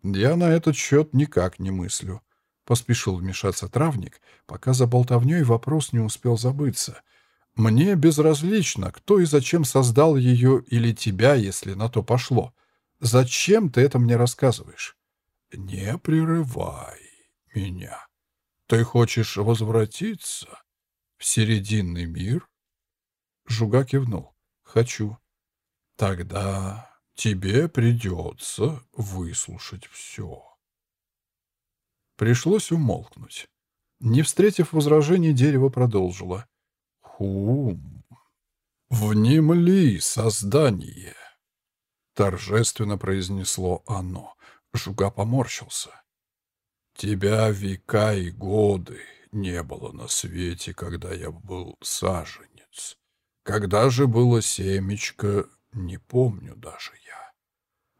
«Я на этот счет никак не мыслю», — поспешил вмешаться травник, пока за болтовней вопрос не успел забыться — мне безразлично, кто и зачем создал ее или тебя, если на то пошло. Зачем ты это мне рассказываешь? Не прерывай меня. Ты хочешь возвратиться в серединный мир? Жуга кивнул. Хочу. Тогда тебе придется выслушать все. Пришлось умолкнуть. Не встретив возражений, дерево продолжило. Хум, внемли, создание!» Торжественно произнесло оно. Жуга поморщился. «Тебя века и годы не было на свете, когда я был саженец. Когда же было семечко, не помню даже я.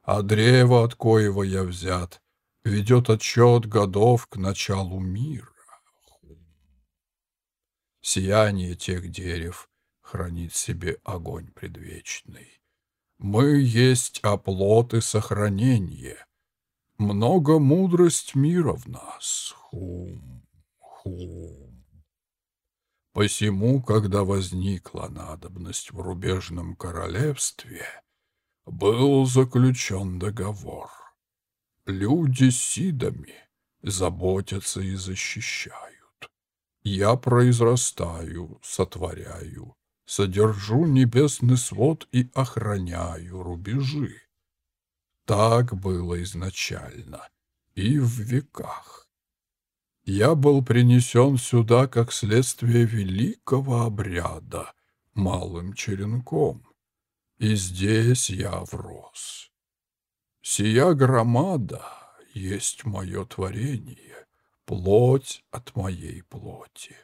А древо, от коего я взят, ведет отчет годов к началу мира. Сияние тех дерев хранит себе огонь предвечный. Мы есть оплот и сохранение. Много мудрость мира в нас. Хум, хум. Посему, когда возникла надобность в рубежном королевстве, был заключен договор. Люди с сидами заботятся и защищают. Я произрастаю, сотворяю, содержу небесный свод и охраняю рубежи. Так было изначально и в веках. Я был принесен сюда как следствие великого обряда малым черенком, и здесь я врос. Сия громада есть мое творение, плоть от моей плоти.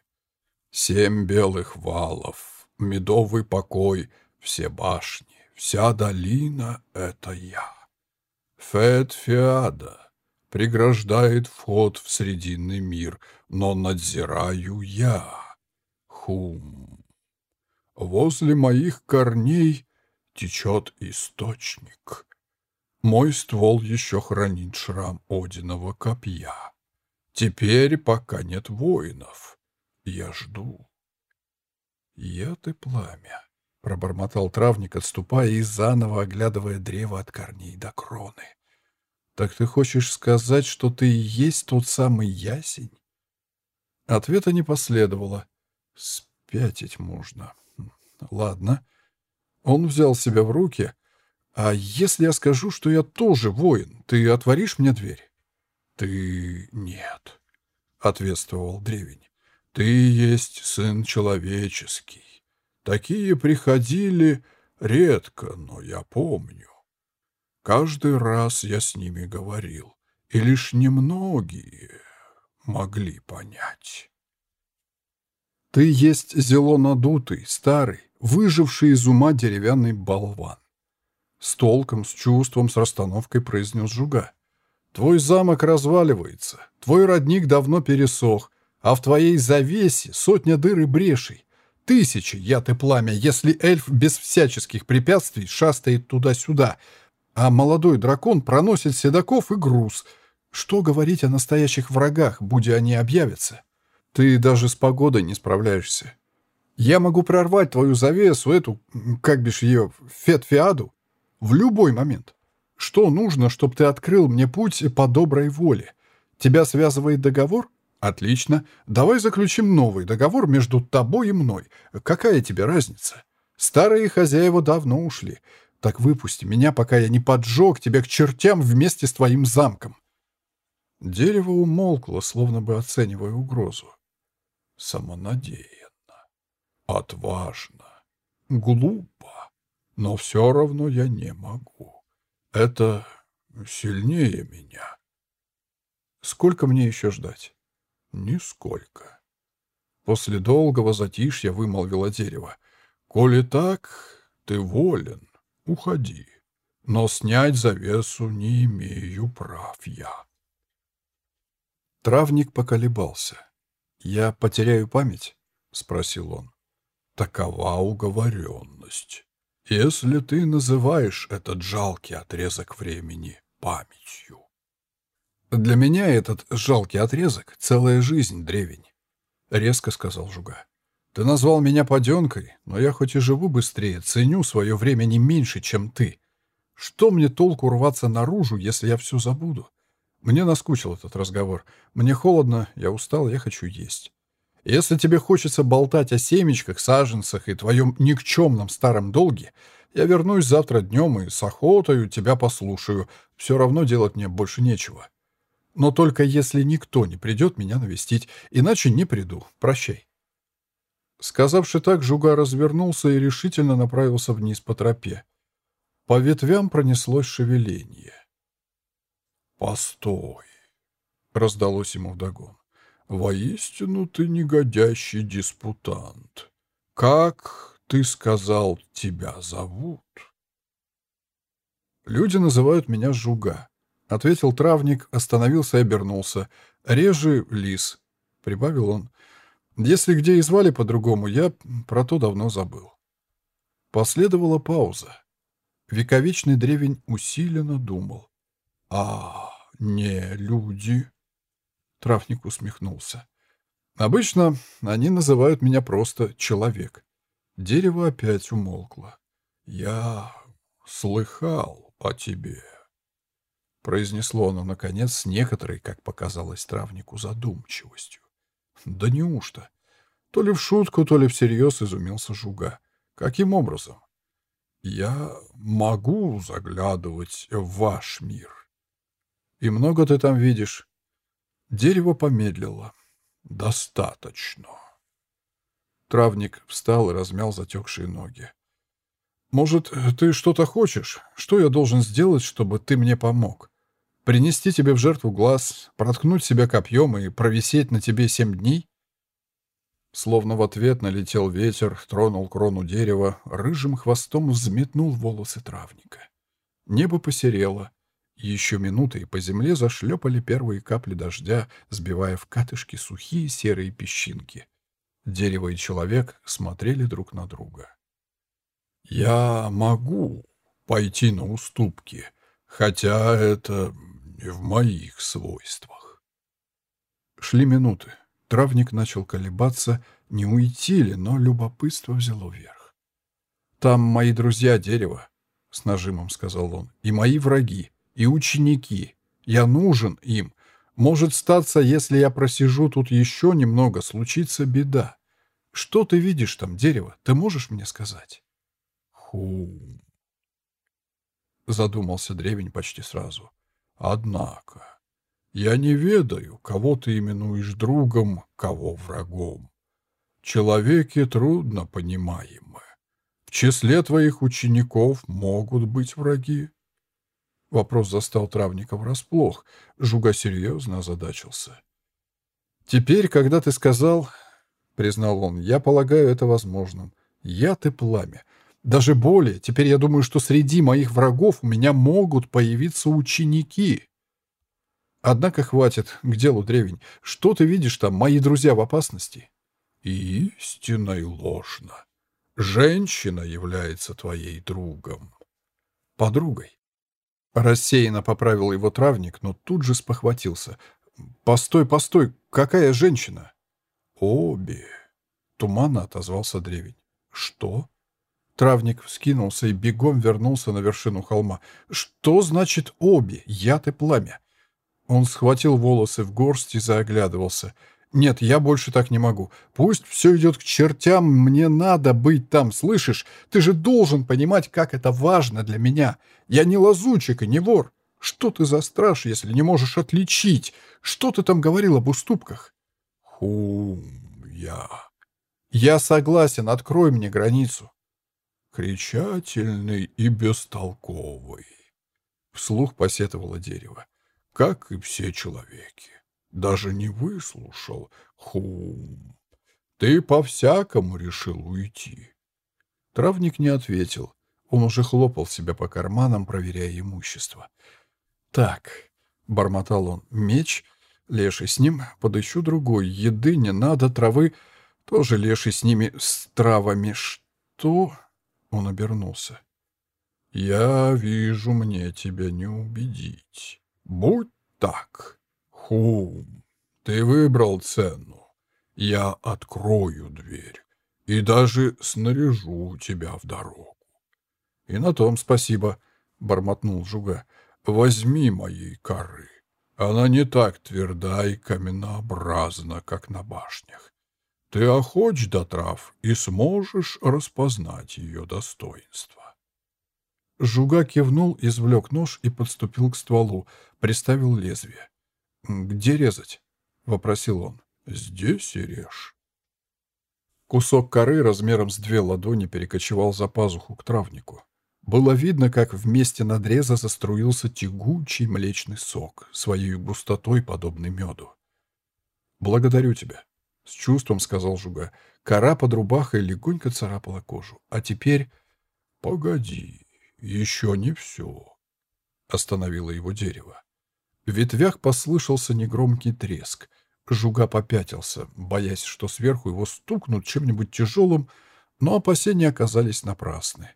Семь белых валов, медовый покой, все башни, вся долина — это я. Фет преграждает вход в Срединный мир, но надзираю я. Хум. Возле моих корней течет источник. Мой ствол еще хранит шрам Одиного копья. Теперь, пока нет воинов, я жду. Яд и пламя, — пробормотал травник, отступая и заново оглядывая древо от корней до кроны. Так ты хочешь сказать, что ты и есть тот самый ясень? Ответа не последовало. Спятить можно. Ладно. Он взял себя в руки. А если я скажу, что я тоже воин, ты отворишь мне дверь? «Ты нет», — ответствовал древень. «Ты есть сын человеческий. Такие приходили редко, но я помню. Каждый раз я с ними говорил, и лишь немногие могли понять. Ты есть зело надутый, старый, выживший из ума деревянный болван. С толком, с чувством, с расстановкой произнес Жуга. Твой замок разваливается, твой родник давно пересох, а в твоей завесе сотня дыр и брешей. Тысячи яд и пламя, если эльф без всяческих препятствий шастает туда-сюда, а молодой дракон проносит седаков и груз. Что говорить о настоящих врагах, будь они объявятся? Ты даже с погодой не справляешься. Я могу прорвать твою завесу, эту, как бишь ее, фетфиаду, в любой момент. Что нужно, чтобы ты открыл мне путь по доброй воле? Тебя связывает договор? Отлично. Давай заключим новый договор между тобой и мной. Какая тебе разница? Старые хозяева давно ушли. Так выпусти меня, пока я не поджег тебя к чертям вместе с твоим замком. Дерево умолкло, словно бы оценивая угрозу. Самонадеянно, отважно, глупо, но все равно я не могу. Это сильнее меня. Сколько мне еще ждать? Нисколько. После долгого затишья вымолвило дерево. Коли так, ты волен. Уходи. Но снять завесу не имею прав я. Травник поколебался. «Я потеряю память?» — спросил он. «Такова уговоренность. Если ты называешь этот жалкий отрезок времени памятью». «Для меня этот жалкий отрезок — целая жизнь, древень», — резко сказал Жуга. Ты назвал меня поденкой, но я хоть и живу быстрее, ценю свое время не меньше, чем ты. Что мне толку рваться наружу, если я все забуду? Мне наскучил этот разговор. Мне холодно, я устал, я хочу есть. Если тебе хочется болтать о семечках, саженцах и твоем никчемном старом долге, я вернусь завтра днем и с охотою тебя послушаю. Все равно делать мне больше нечего. Но только если никто не придет меня навестить, иначе не приду. Прощай. Сказавши так, Жуга развернулся и решительно направился вниз по тропе. По ветвям пронеслось шевеление. «Постой!» — раздалось ему вдогон. «Воистину ты негодящий диспутант. Как, ты сказал, тебя зовут?» «Люди называют меня Жуга», — ответил травник, остановился и обернулся. «Реже лис», — прибавил он. Если где и звали по-другому, я про то давно забыл. Последовала пауза. Вековечный древень усиленно думал. «А, не люди?» Травник усмехнулся. «Обычно они называют меня просто человек». Дерево опять умолкло. «Я слыхал о тебе», — произнесло оно, наконец, с некоторой, как показалось травнику, задумчивостью. Да неужто? То ли в шутку, то ли всерьез изумился Жуга. Каким образом? Я могу заглядывать в ваш мир. И много ты там видишь? Дерево помедлило. Достаточно. Травник встал и размял затекшие ноги. «Может, ты что-то хочешь? Что я должен сделать, чтобы ты мне помог?» Принести тебе в жертву глаз, проткнуть себя копьем и провисеть на тебе семь дней? Словно в ответ налетел ветер, тронул крону дерева, рыжим хвостом взметнул волосы травника. Небо посерело. Еще минуты, и по земле зашлепали первые капли дождя, сбивая в катышки сухие серые песчинки. Дерево и человек смотрели друг на друга. «Я могу пойти на уступки, хотя это не в моих свойствах. Шли минуты. Травник начал колебаться, не уйти ли, но любопытство взяло верх. «Там мои друзья дерева», — с нажимом сказал он, — «и мои враги, и ученики. Я нужен им. Может статься, если я просижу тут еще немного, случится беда. Что ты видишь там, дерево? Ты можешь мне сказать?» «Хум», — задумался древень почти сразу. Однако, я не ведаю, кого ты именуешь другом, кого врагом. Человеки трудно понимаемы. В числе твоих учеников могут быть враги. Вопрос застал травника врасплох. Жуга серьезно озадачился. «Теперь, когда ты сказал, — признал он, — я полагаю это возможным. Я ты пламя. Даже более, теперь я думаю, что среди моих врагов у меня могут появиться ученики. Однако хватит, к делу древень. Что ты видишь там, мои друзья в опасности?» «Истинно и ложно. Женщина является твоей другом». «Подругой?» Рассеянно поправил его травник, но тут же спохватился. «Постой, постой, какая женщина?» «Обе», — туманно отозвался древень. «Что?» Травник вскинулся и бегом вернулся на вершину холма. «Что значит обе? Яд и пламя?» Он схватил волосы в горсть и заоглядывался. «Нет, я больше так не могу. Пусть все идет к чертям, мне надо быть там, слышишь? Ты же должен понимать, как это важно для меня. Я не лазучик и не вор. Что ты за страж, если не можешь отличить? Что ты там говорил об уступках?» «Хум, я...» «Я согласен, открой мне границу». «Кричательный и бестолковый», — вслух посетовало дерево, — «как и все человеки даже не выслушал. Хум, ты по-всякому решил уйти. Травник не ответил. Он уже хлопал себя по карманам, проверяя имущество. «Так», — бормотал он, — «меч, леший с ним, подыщу другой, еды не надо, травы, тоже леший с ними, с травами, что...» Он обернулся. «Я вижу, мне тебя не убедить. Будь так». Хум, ты выбрал цену. Я открою дверь и даже снаряжу тебя в дорогу. И на том спасибо, — бормотнул Жуга. Возьми моей коры. Она не так тверда и каменнообразна, как на башнях. Ты охочь до трав и сможешь распознать ее достоинство. Жуга кивнул, извлек нож и подступил к стволу, приставил лезвие. «Где резать?» — вопросил он. «Здесь и режь». Кусок коры размером с две ладони перекочевал за пазуху к травнику. Было видно, как вместе надреза заструился тягучий млечный сок, своей густотой подобный меду. «Благодарю тебя», — с чувством сказал Жуга. Кора под рубахой легонько царапала кожу. «А теперь...» «Погоди, еще не все», — остановило его дерево. В ветвях послышался негромкий треск. Жуга попятился, боясь, что сверху его стукнут чем-нибудь тяжелым, но опасения оказались напрасны.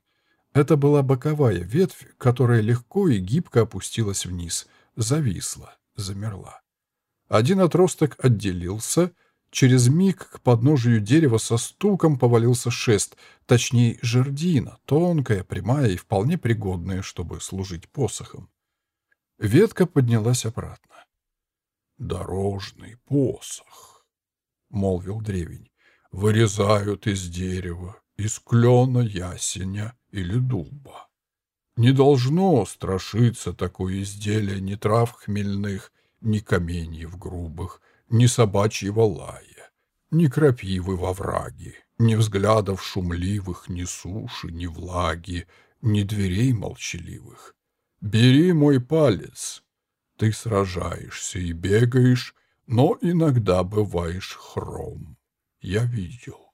Это была боковая ветвь, которая легко и гибко опустилась вниз, зависла, замерла. Один отросток отделился, через миг к подножию дерева со стуком повалился шест, точнее жердина, тонкая, прямая и вполне пригодная, чтобы служить посохом. Ветка поднялась обратно. «Дорожный посох», — молвил древень, — «вырезают из дерева, из клена, ясеня или дуба. Не должно страшиться такое изделие ни трав хмельных, ни каменьев грубых, ни собачьего лая, ни крапивы во враге, ни взглядов шумливых, ни суши, ни влаги, ни дверей молчаливых. «Бери мой палец. Ты сражаешься и бегаешь, но иногда бываешь хром. Я видел.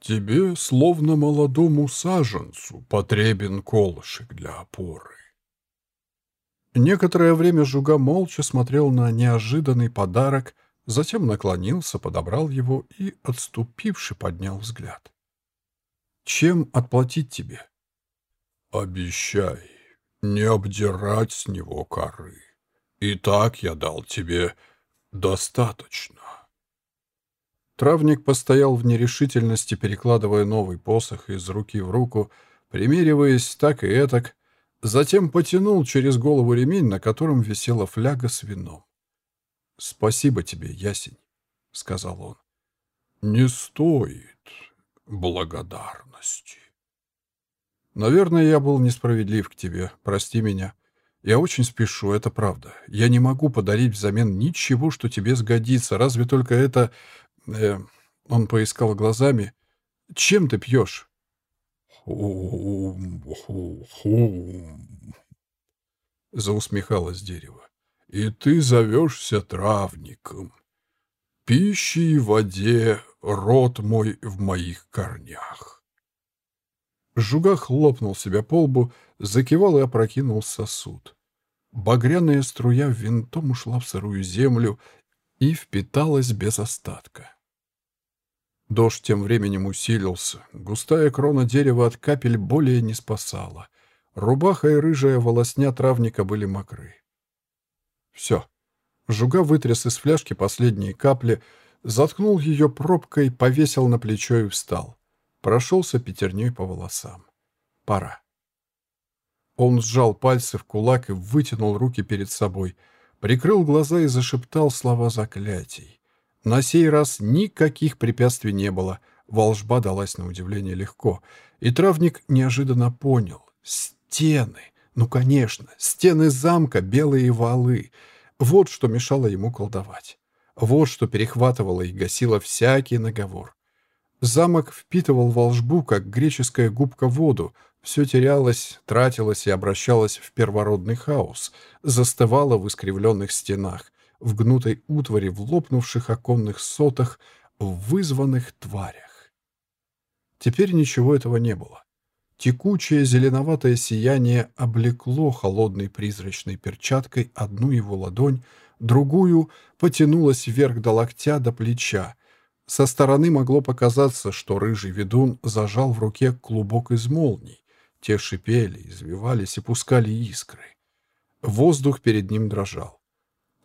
Тебе, словно молодому саженцу, потребен колышек для опоры». Некоторое время Жуга молча смотрел на неожиданный подарок, затем наклонился, подобрал его и, отступивши, поднял взгляд. «Чем отплатить тебе?» «Обещай, не обдирать с него коры. И так я дал тебе достаточно. Травник постоял в нерешительности, перекладывая новый посох из руки в руку, примериваясь так и этак, затем потянул через голову ремень, на котором висела фляга с вином. «Спасибо тебе, ясень», — сказал он. «Не стоит благодарности». Наверное, я был несправедлив к тебе. Прости меня. Я очень спешу, это правда. Я не могу подарить взамен ничего, что тебе сгодится, разве только это... Э, он поискал глазами. Чем ты пьешь? Заусмехалось дерево. И ты зовешься травником. Пищи и воде рот мой в моих корнях. Жуга хлопнул себя по лбу, закивал и опрокинул сосуд. Багряная струя винтом ушла в сырую землю и впиталась без остатка. Дождь тем временем усилился. Густая крона дерева от капель более не спасала. Рубаха и рыжая волосня травника были мокры. Все. Жуга вытряс из фляжки последние капли, заткнул ее пробкой, повесил на плечо и встал. Прошелся пятерней по волосам. Пора. Он сжал пальцы в кулак и вытянул руки перед собой, прикрыл глаза и зашептал слова заклятий. На сей раз никаких препятствий не было. Волжба далась на удивление легко. И травник неожиданно понял. Стены! Ну, конечно, стены замка, белые валы. Вот что мешало ему колдовать. Вот что перехватывало и гасило всякий наговор. Замок впитывал волжбу, как греческая губка воду. Все терялось, тратилось и обращалось в первородный хаос, застывало в искривленных стенах, в гнутой утвари, в лопнувших оконных сотах, в вызванных тварях. Теперь ничего этого не было. Текучее зеленоватое сияние облекло холодной призрачной перчаткой одну его ладонь, другую потянулась вверх до локтя, до плеча. Со стороны могло показаться, что рыжий ведун зажал в руке клубок из молний. Те шипели, извивались и пускали искры. Воздух перед ним дрожал.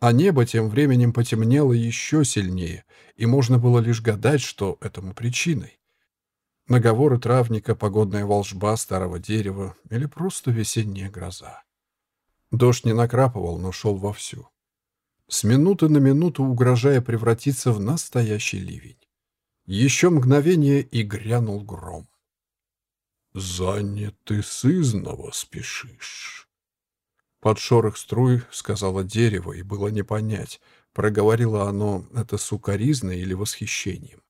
А небо тем временем потемнело еще сильнее, и можно было лишь гадать, что этому причиной. Наговоры травника, погодная волжба старого дерева или просто весенняя гроза. Дождь не накрапывал, но шел вовсю. С минуты на минуту угрожая превратиться в настоящий ливень. Еще мгновение и грянул гром. «Занят ты сызново спешишь», под шорох струй сказала дерево, и было не понять, проговорило оно это сукоризной или восхищением.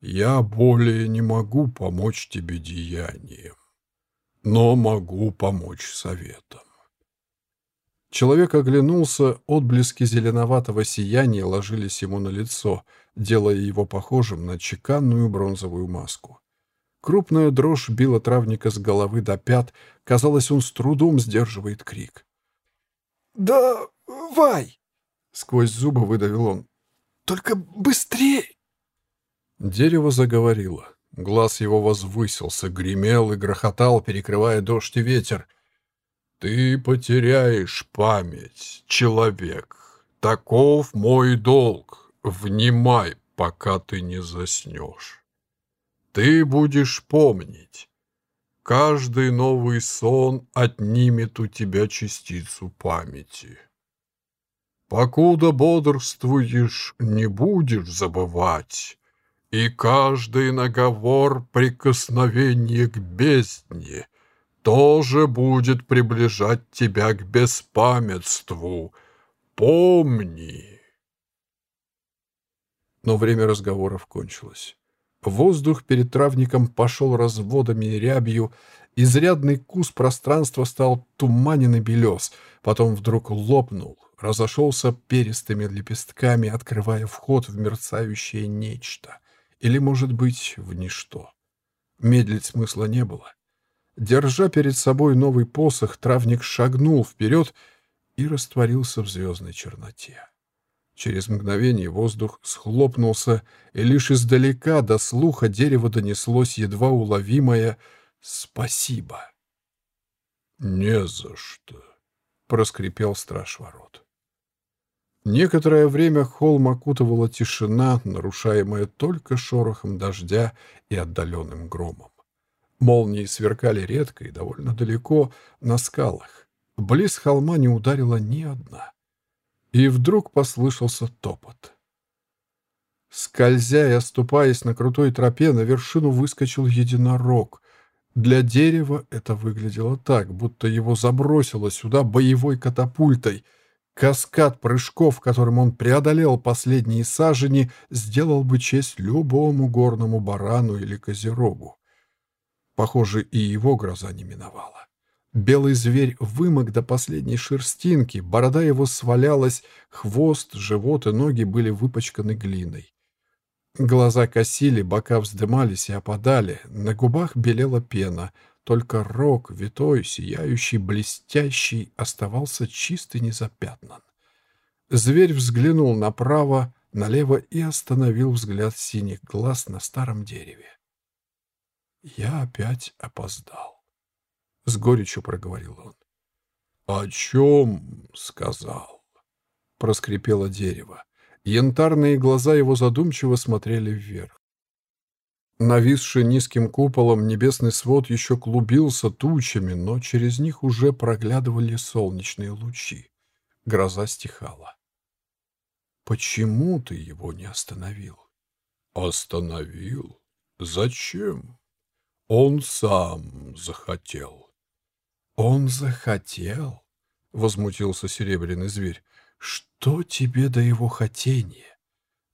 «Я более не могу помочь тебе деянием, но могу помочь советом». Человек оглянулся, отблески зеленоватого сияния ложились ему на лицо, делая его похожим на чеканную бронзовую маску. Крупная дрожь била травника с головы до пят, казалось, он с трудом сдерживает крик. «Давай!» — сквозь зубы выдавил он. «Только быстрее!» Дерево заговорило. Глаз его возвысился, гремел и грохотал, перекрывая дождь и ветер. «Ты потеряешь память, человек. Таков мой долг. Внимай, пока ты не заснешь. Ты будешь помнить. Каждый новый сон отнимет у тебя частицу памяти. Покуда бодрствуешь, не будешь забывать, и каждый наговор прикосновение к бездне тоже будет приближать тебя к беспамятству. Помни. Но время разговоров кончилось. Воздух перед травником пошел разводами и рябью, изрядный кус пространства стал туманен и белес, потом вдруг лопнул, разошелся перистыми лепестками, открывая вход в мерцающее нечто, или, может быть, в ничто. Медлить смысла не было. Держа перед собой новый посох, травник шагнул вперед и растворился в звездной черноте. Через мгновение воздух схлопнулся, и лишь издалека до слуха дерева донеслось едва уловимое «Спасибо». «Не за что», — проскрипел страж ворот. Некоторое время холм окутывала тишина, нарушаемая только шорохом дождя и отдаленным громом. Молнии сверкали редко и довольно далеко на скалах. Близ холма не ударила ни одна. И вдруг послышался топот. Скользя и оступаясь на крутой тропе, на вершину выскочил единорог. Для дерева это выглядело так, будто его забросило сюда боевой катапультой. Каскад прыжков, которым он преодолел последние сажени, сделал бы честь любому горному барану или козерогу. Похоже, и его гроза не миновала. Белый зверь вымок до последней шерстинки, борода его свалялась, хвост, живот и ноги были выпачканы глиной. Глаза косили, бока вздымались и опадали, на губах белела пена, только рог, витой, сияющий, блестящий, оставался чист и незапятнан. Зверь взглянул направо, налево и остановил взгляд синих глаз на старом дереве. «Я опять опоздал», — с горечью проговорил он. «О чем?» — сказал. Проскрипело дерево. Янтарные глаза его задумчиво смотрели вверх. Нависший низким куполом небесный свод еще клубился тучами, но через них уже проглядывали солнечные лучи. Гроза стихала. «Почему ты его не остановил?» «Остановил? Зачем? Он сам захотел». «Он захотел?» — возмутился серебряный зверь. «Что тебе до его хотения?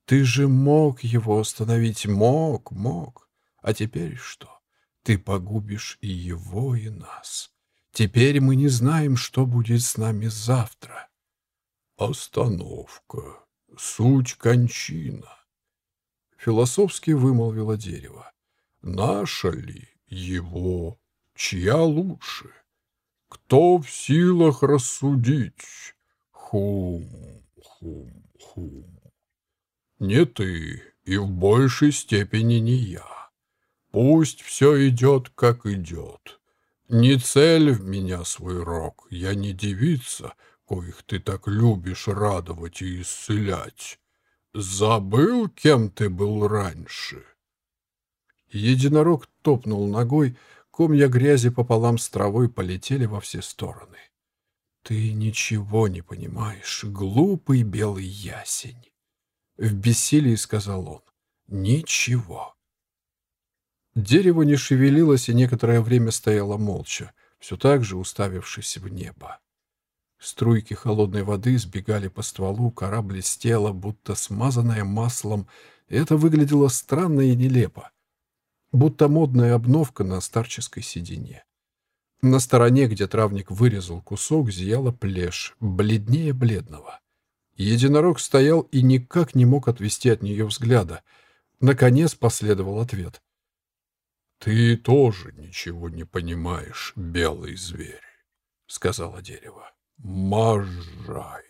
Ты же мог его остановить, мог, мог. А теперь что? Ты погубишь и его, и нас. Теперь мы не знаем, что будет с нами завтра». «Остановка. Суть кончина», — философски вымолвило дерево. «Наша ли его? Чья лучше? Кто в силах рассудить?» Хум, хум, хум. Не ты, и в большей степени не я. Пусть все идет, как идет. Не цель в меня свой рог, я не девица, коих ты так любишь радовать и исцелять. Забыл, кем ты был раньше?» Единорог топнул ногой, комья грязи пополам с травой полетели во все стороны. «Ты ничего не понимаешь, глупый белый ясень!» В бессилии сказал он. «Ничего!» Дерево не шевелилось и некоторое время стояло молча, все так же уставившись в небо. Струйки холодной воды сбегали по стволу, кора блестела, будто смазанная маслом, и это выглядело странно и нелепо, будто модная обновка на старческой седине. На стороне, где травник вырезал кусок, зияла плешь, бледнее бледного. Единорог стоял и никак не мог отвести от нее взгляда. Наконец последовал ответ. «Ты тоже ничего не понимаешь, белый зверь», — сказала дерево. «Можай!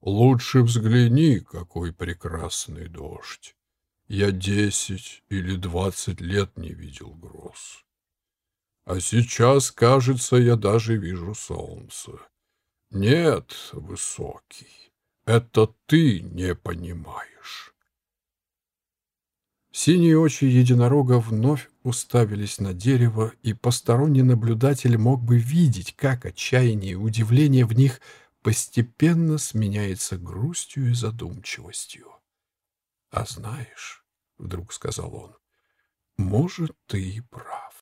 Лучше взгляни, какой прекрасный дождь. Я десять или двадцать лет не видел гроз. А сейчас, кажется, я даже вижу солнце. Нет, высокий, это ты не понимаешь. Синие очи единорога вновь уставились на дерево, и посторонний наблюдатель мог бы видеть, как отчаяние и удивление в них постепенно сменяется грустью и задумчивостью. «А знаешь», — вдруг сказал он, — «может, ты и прав».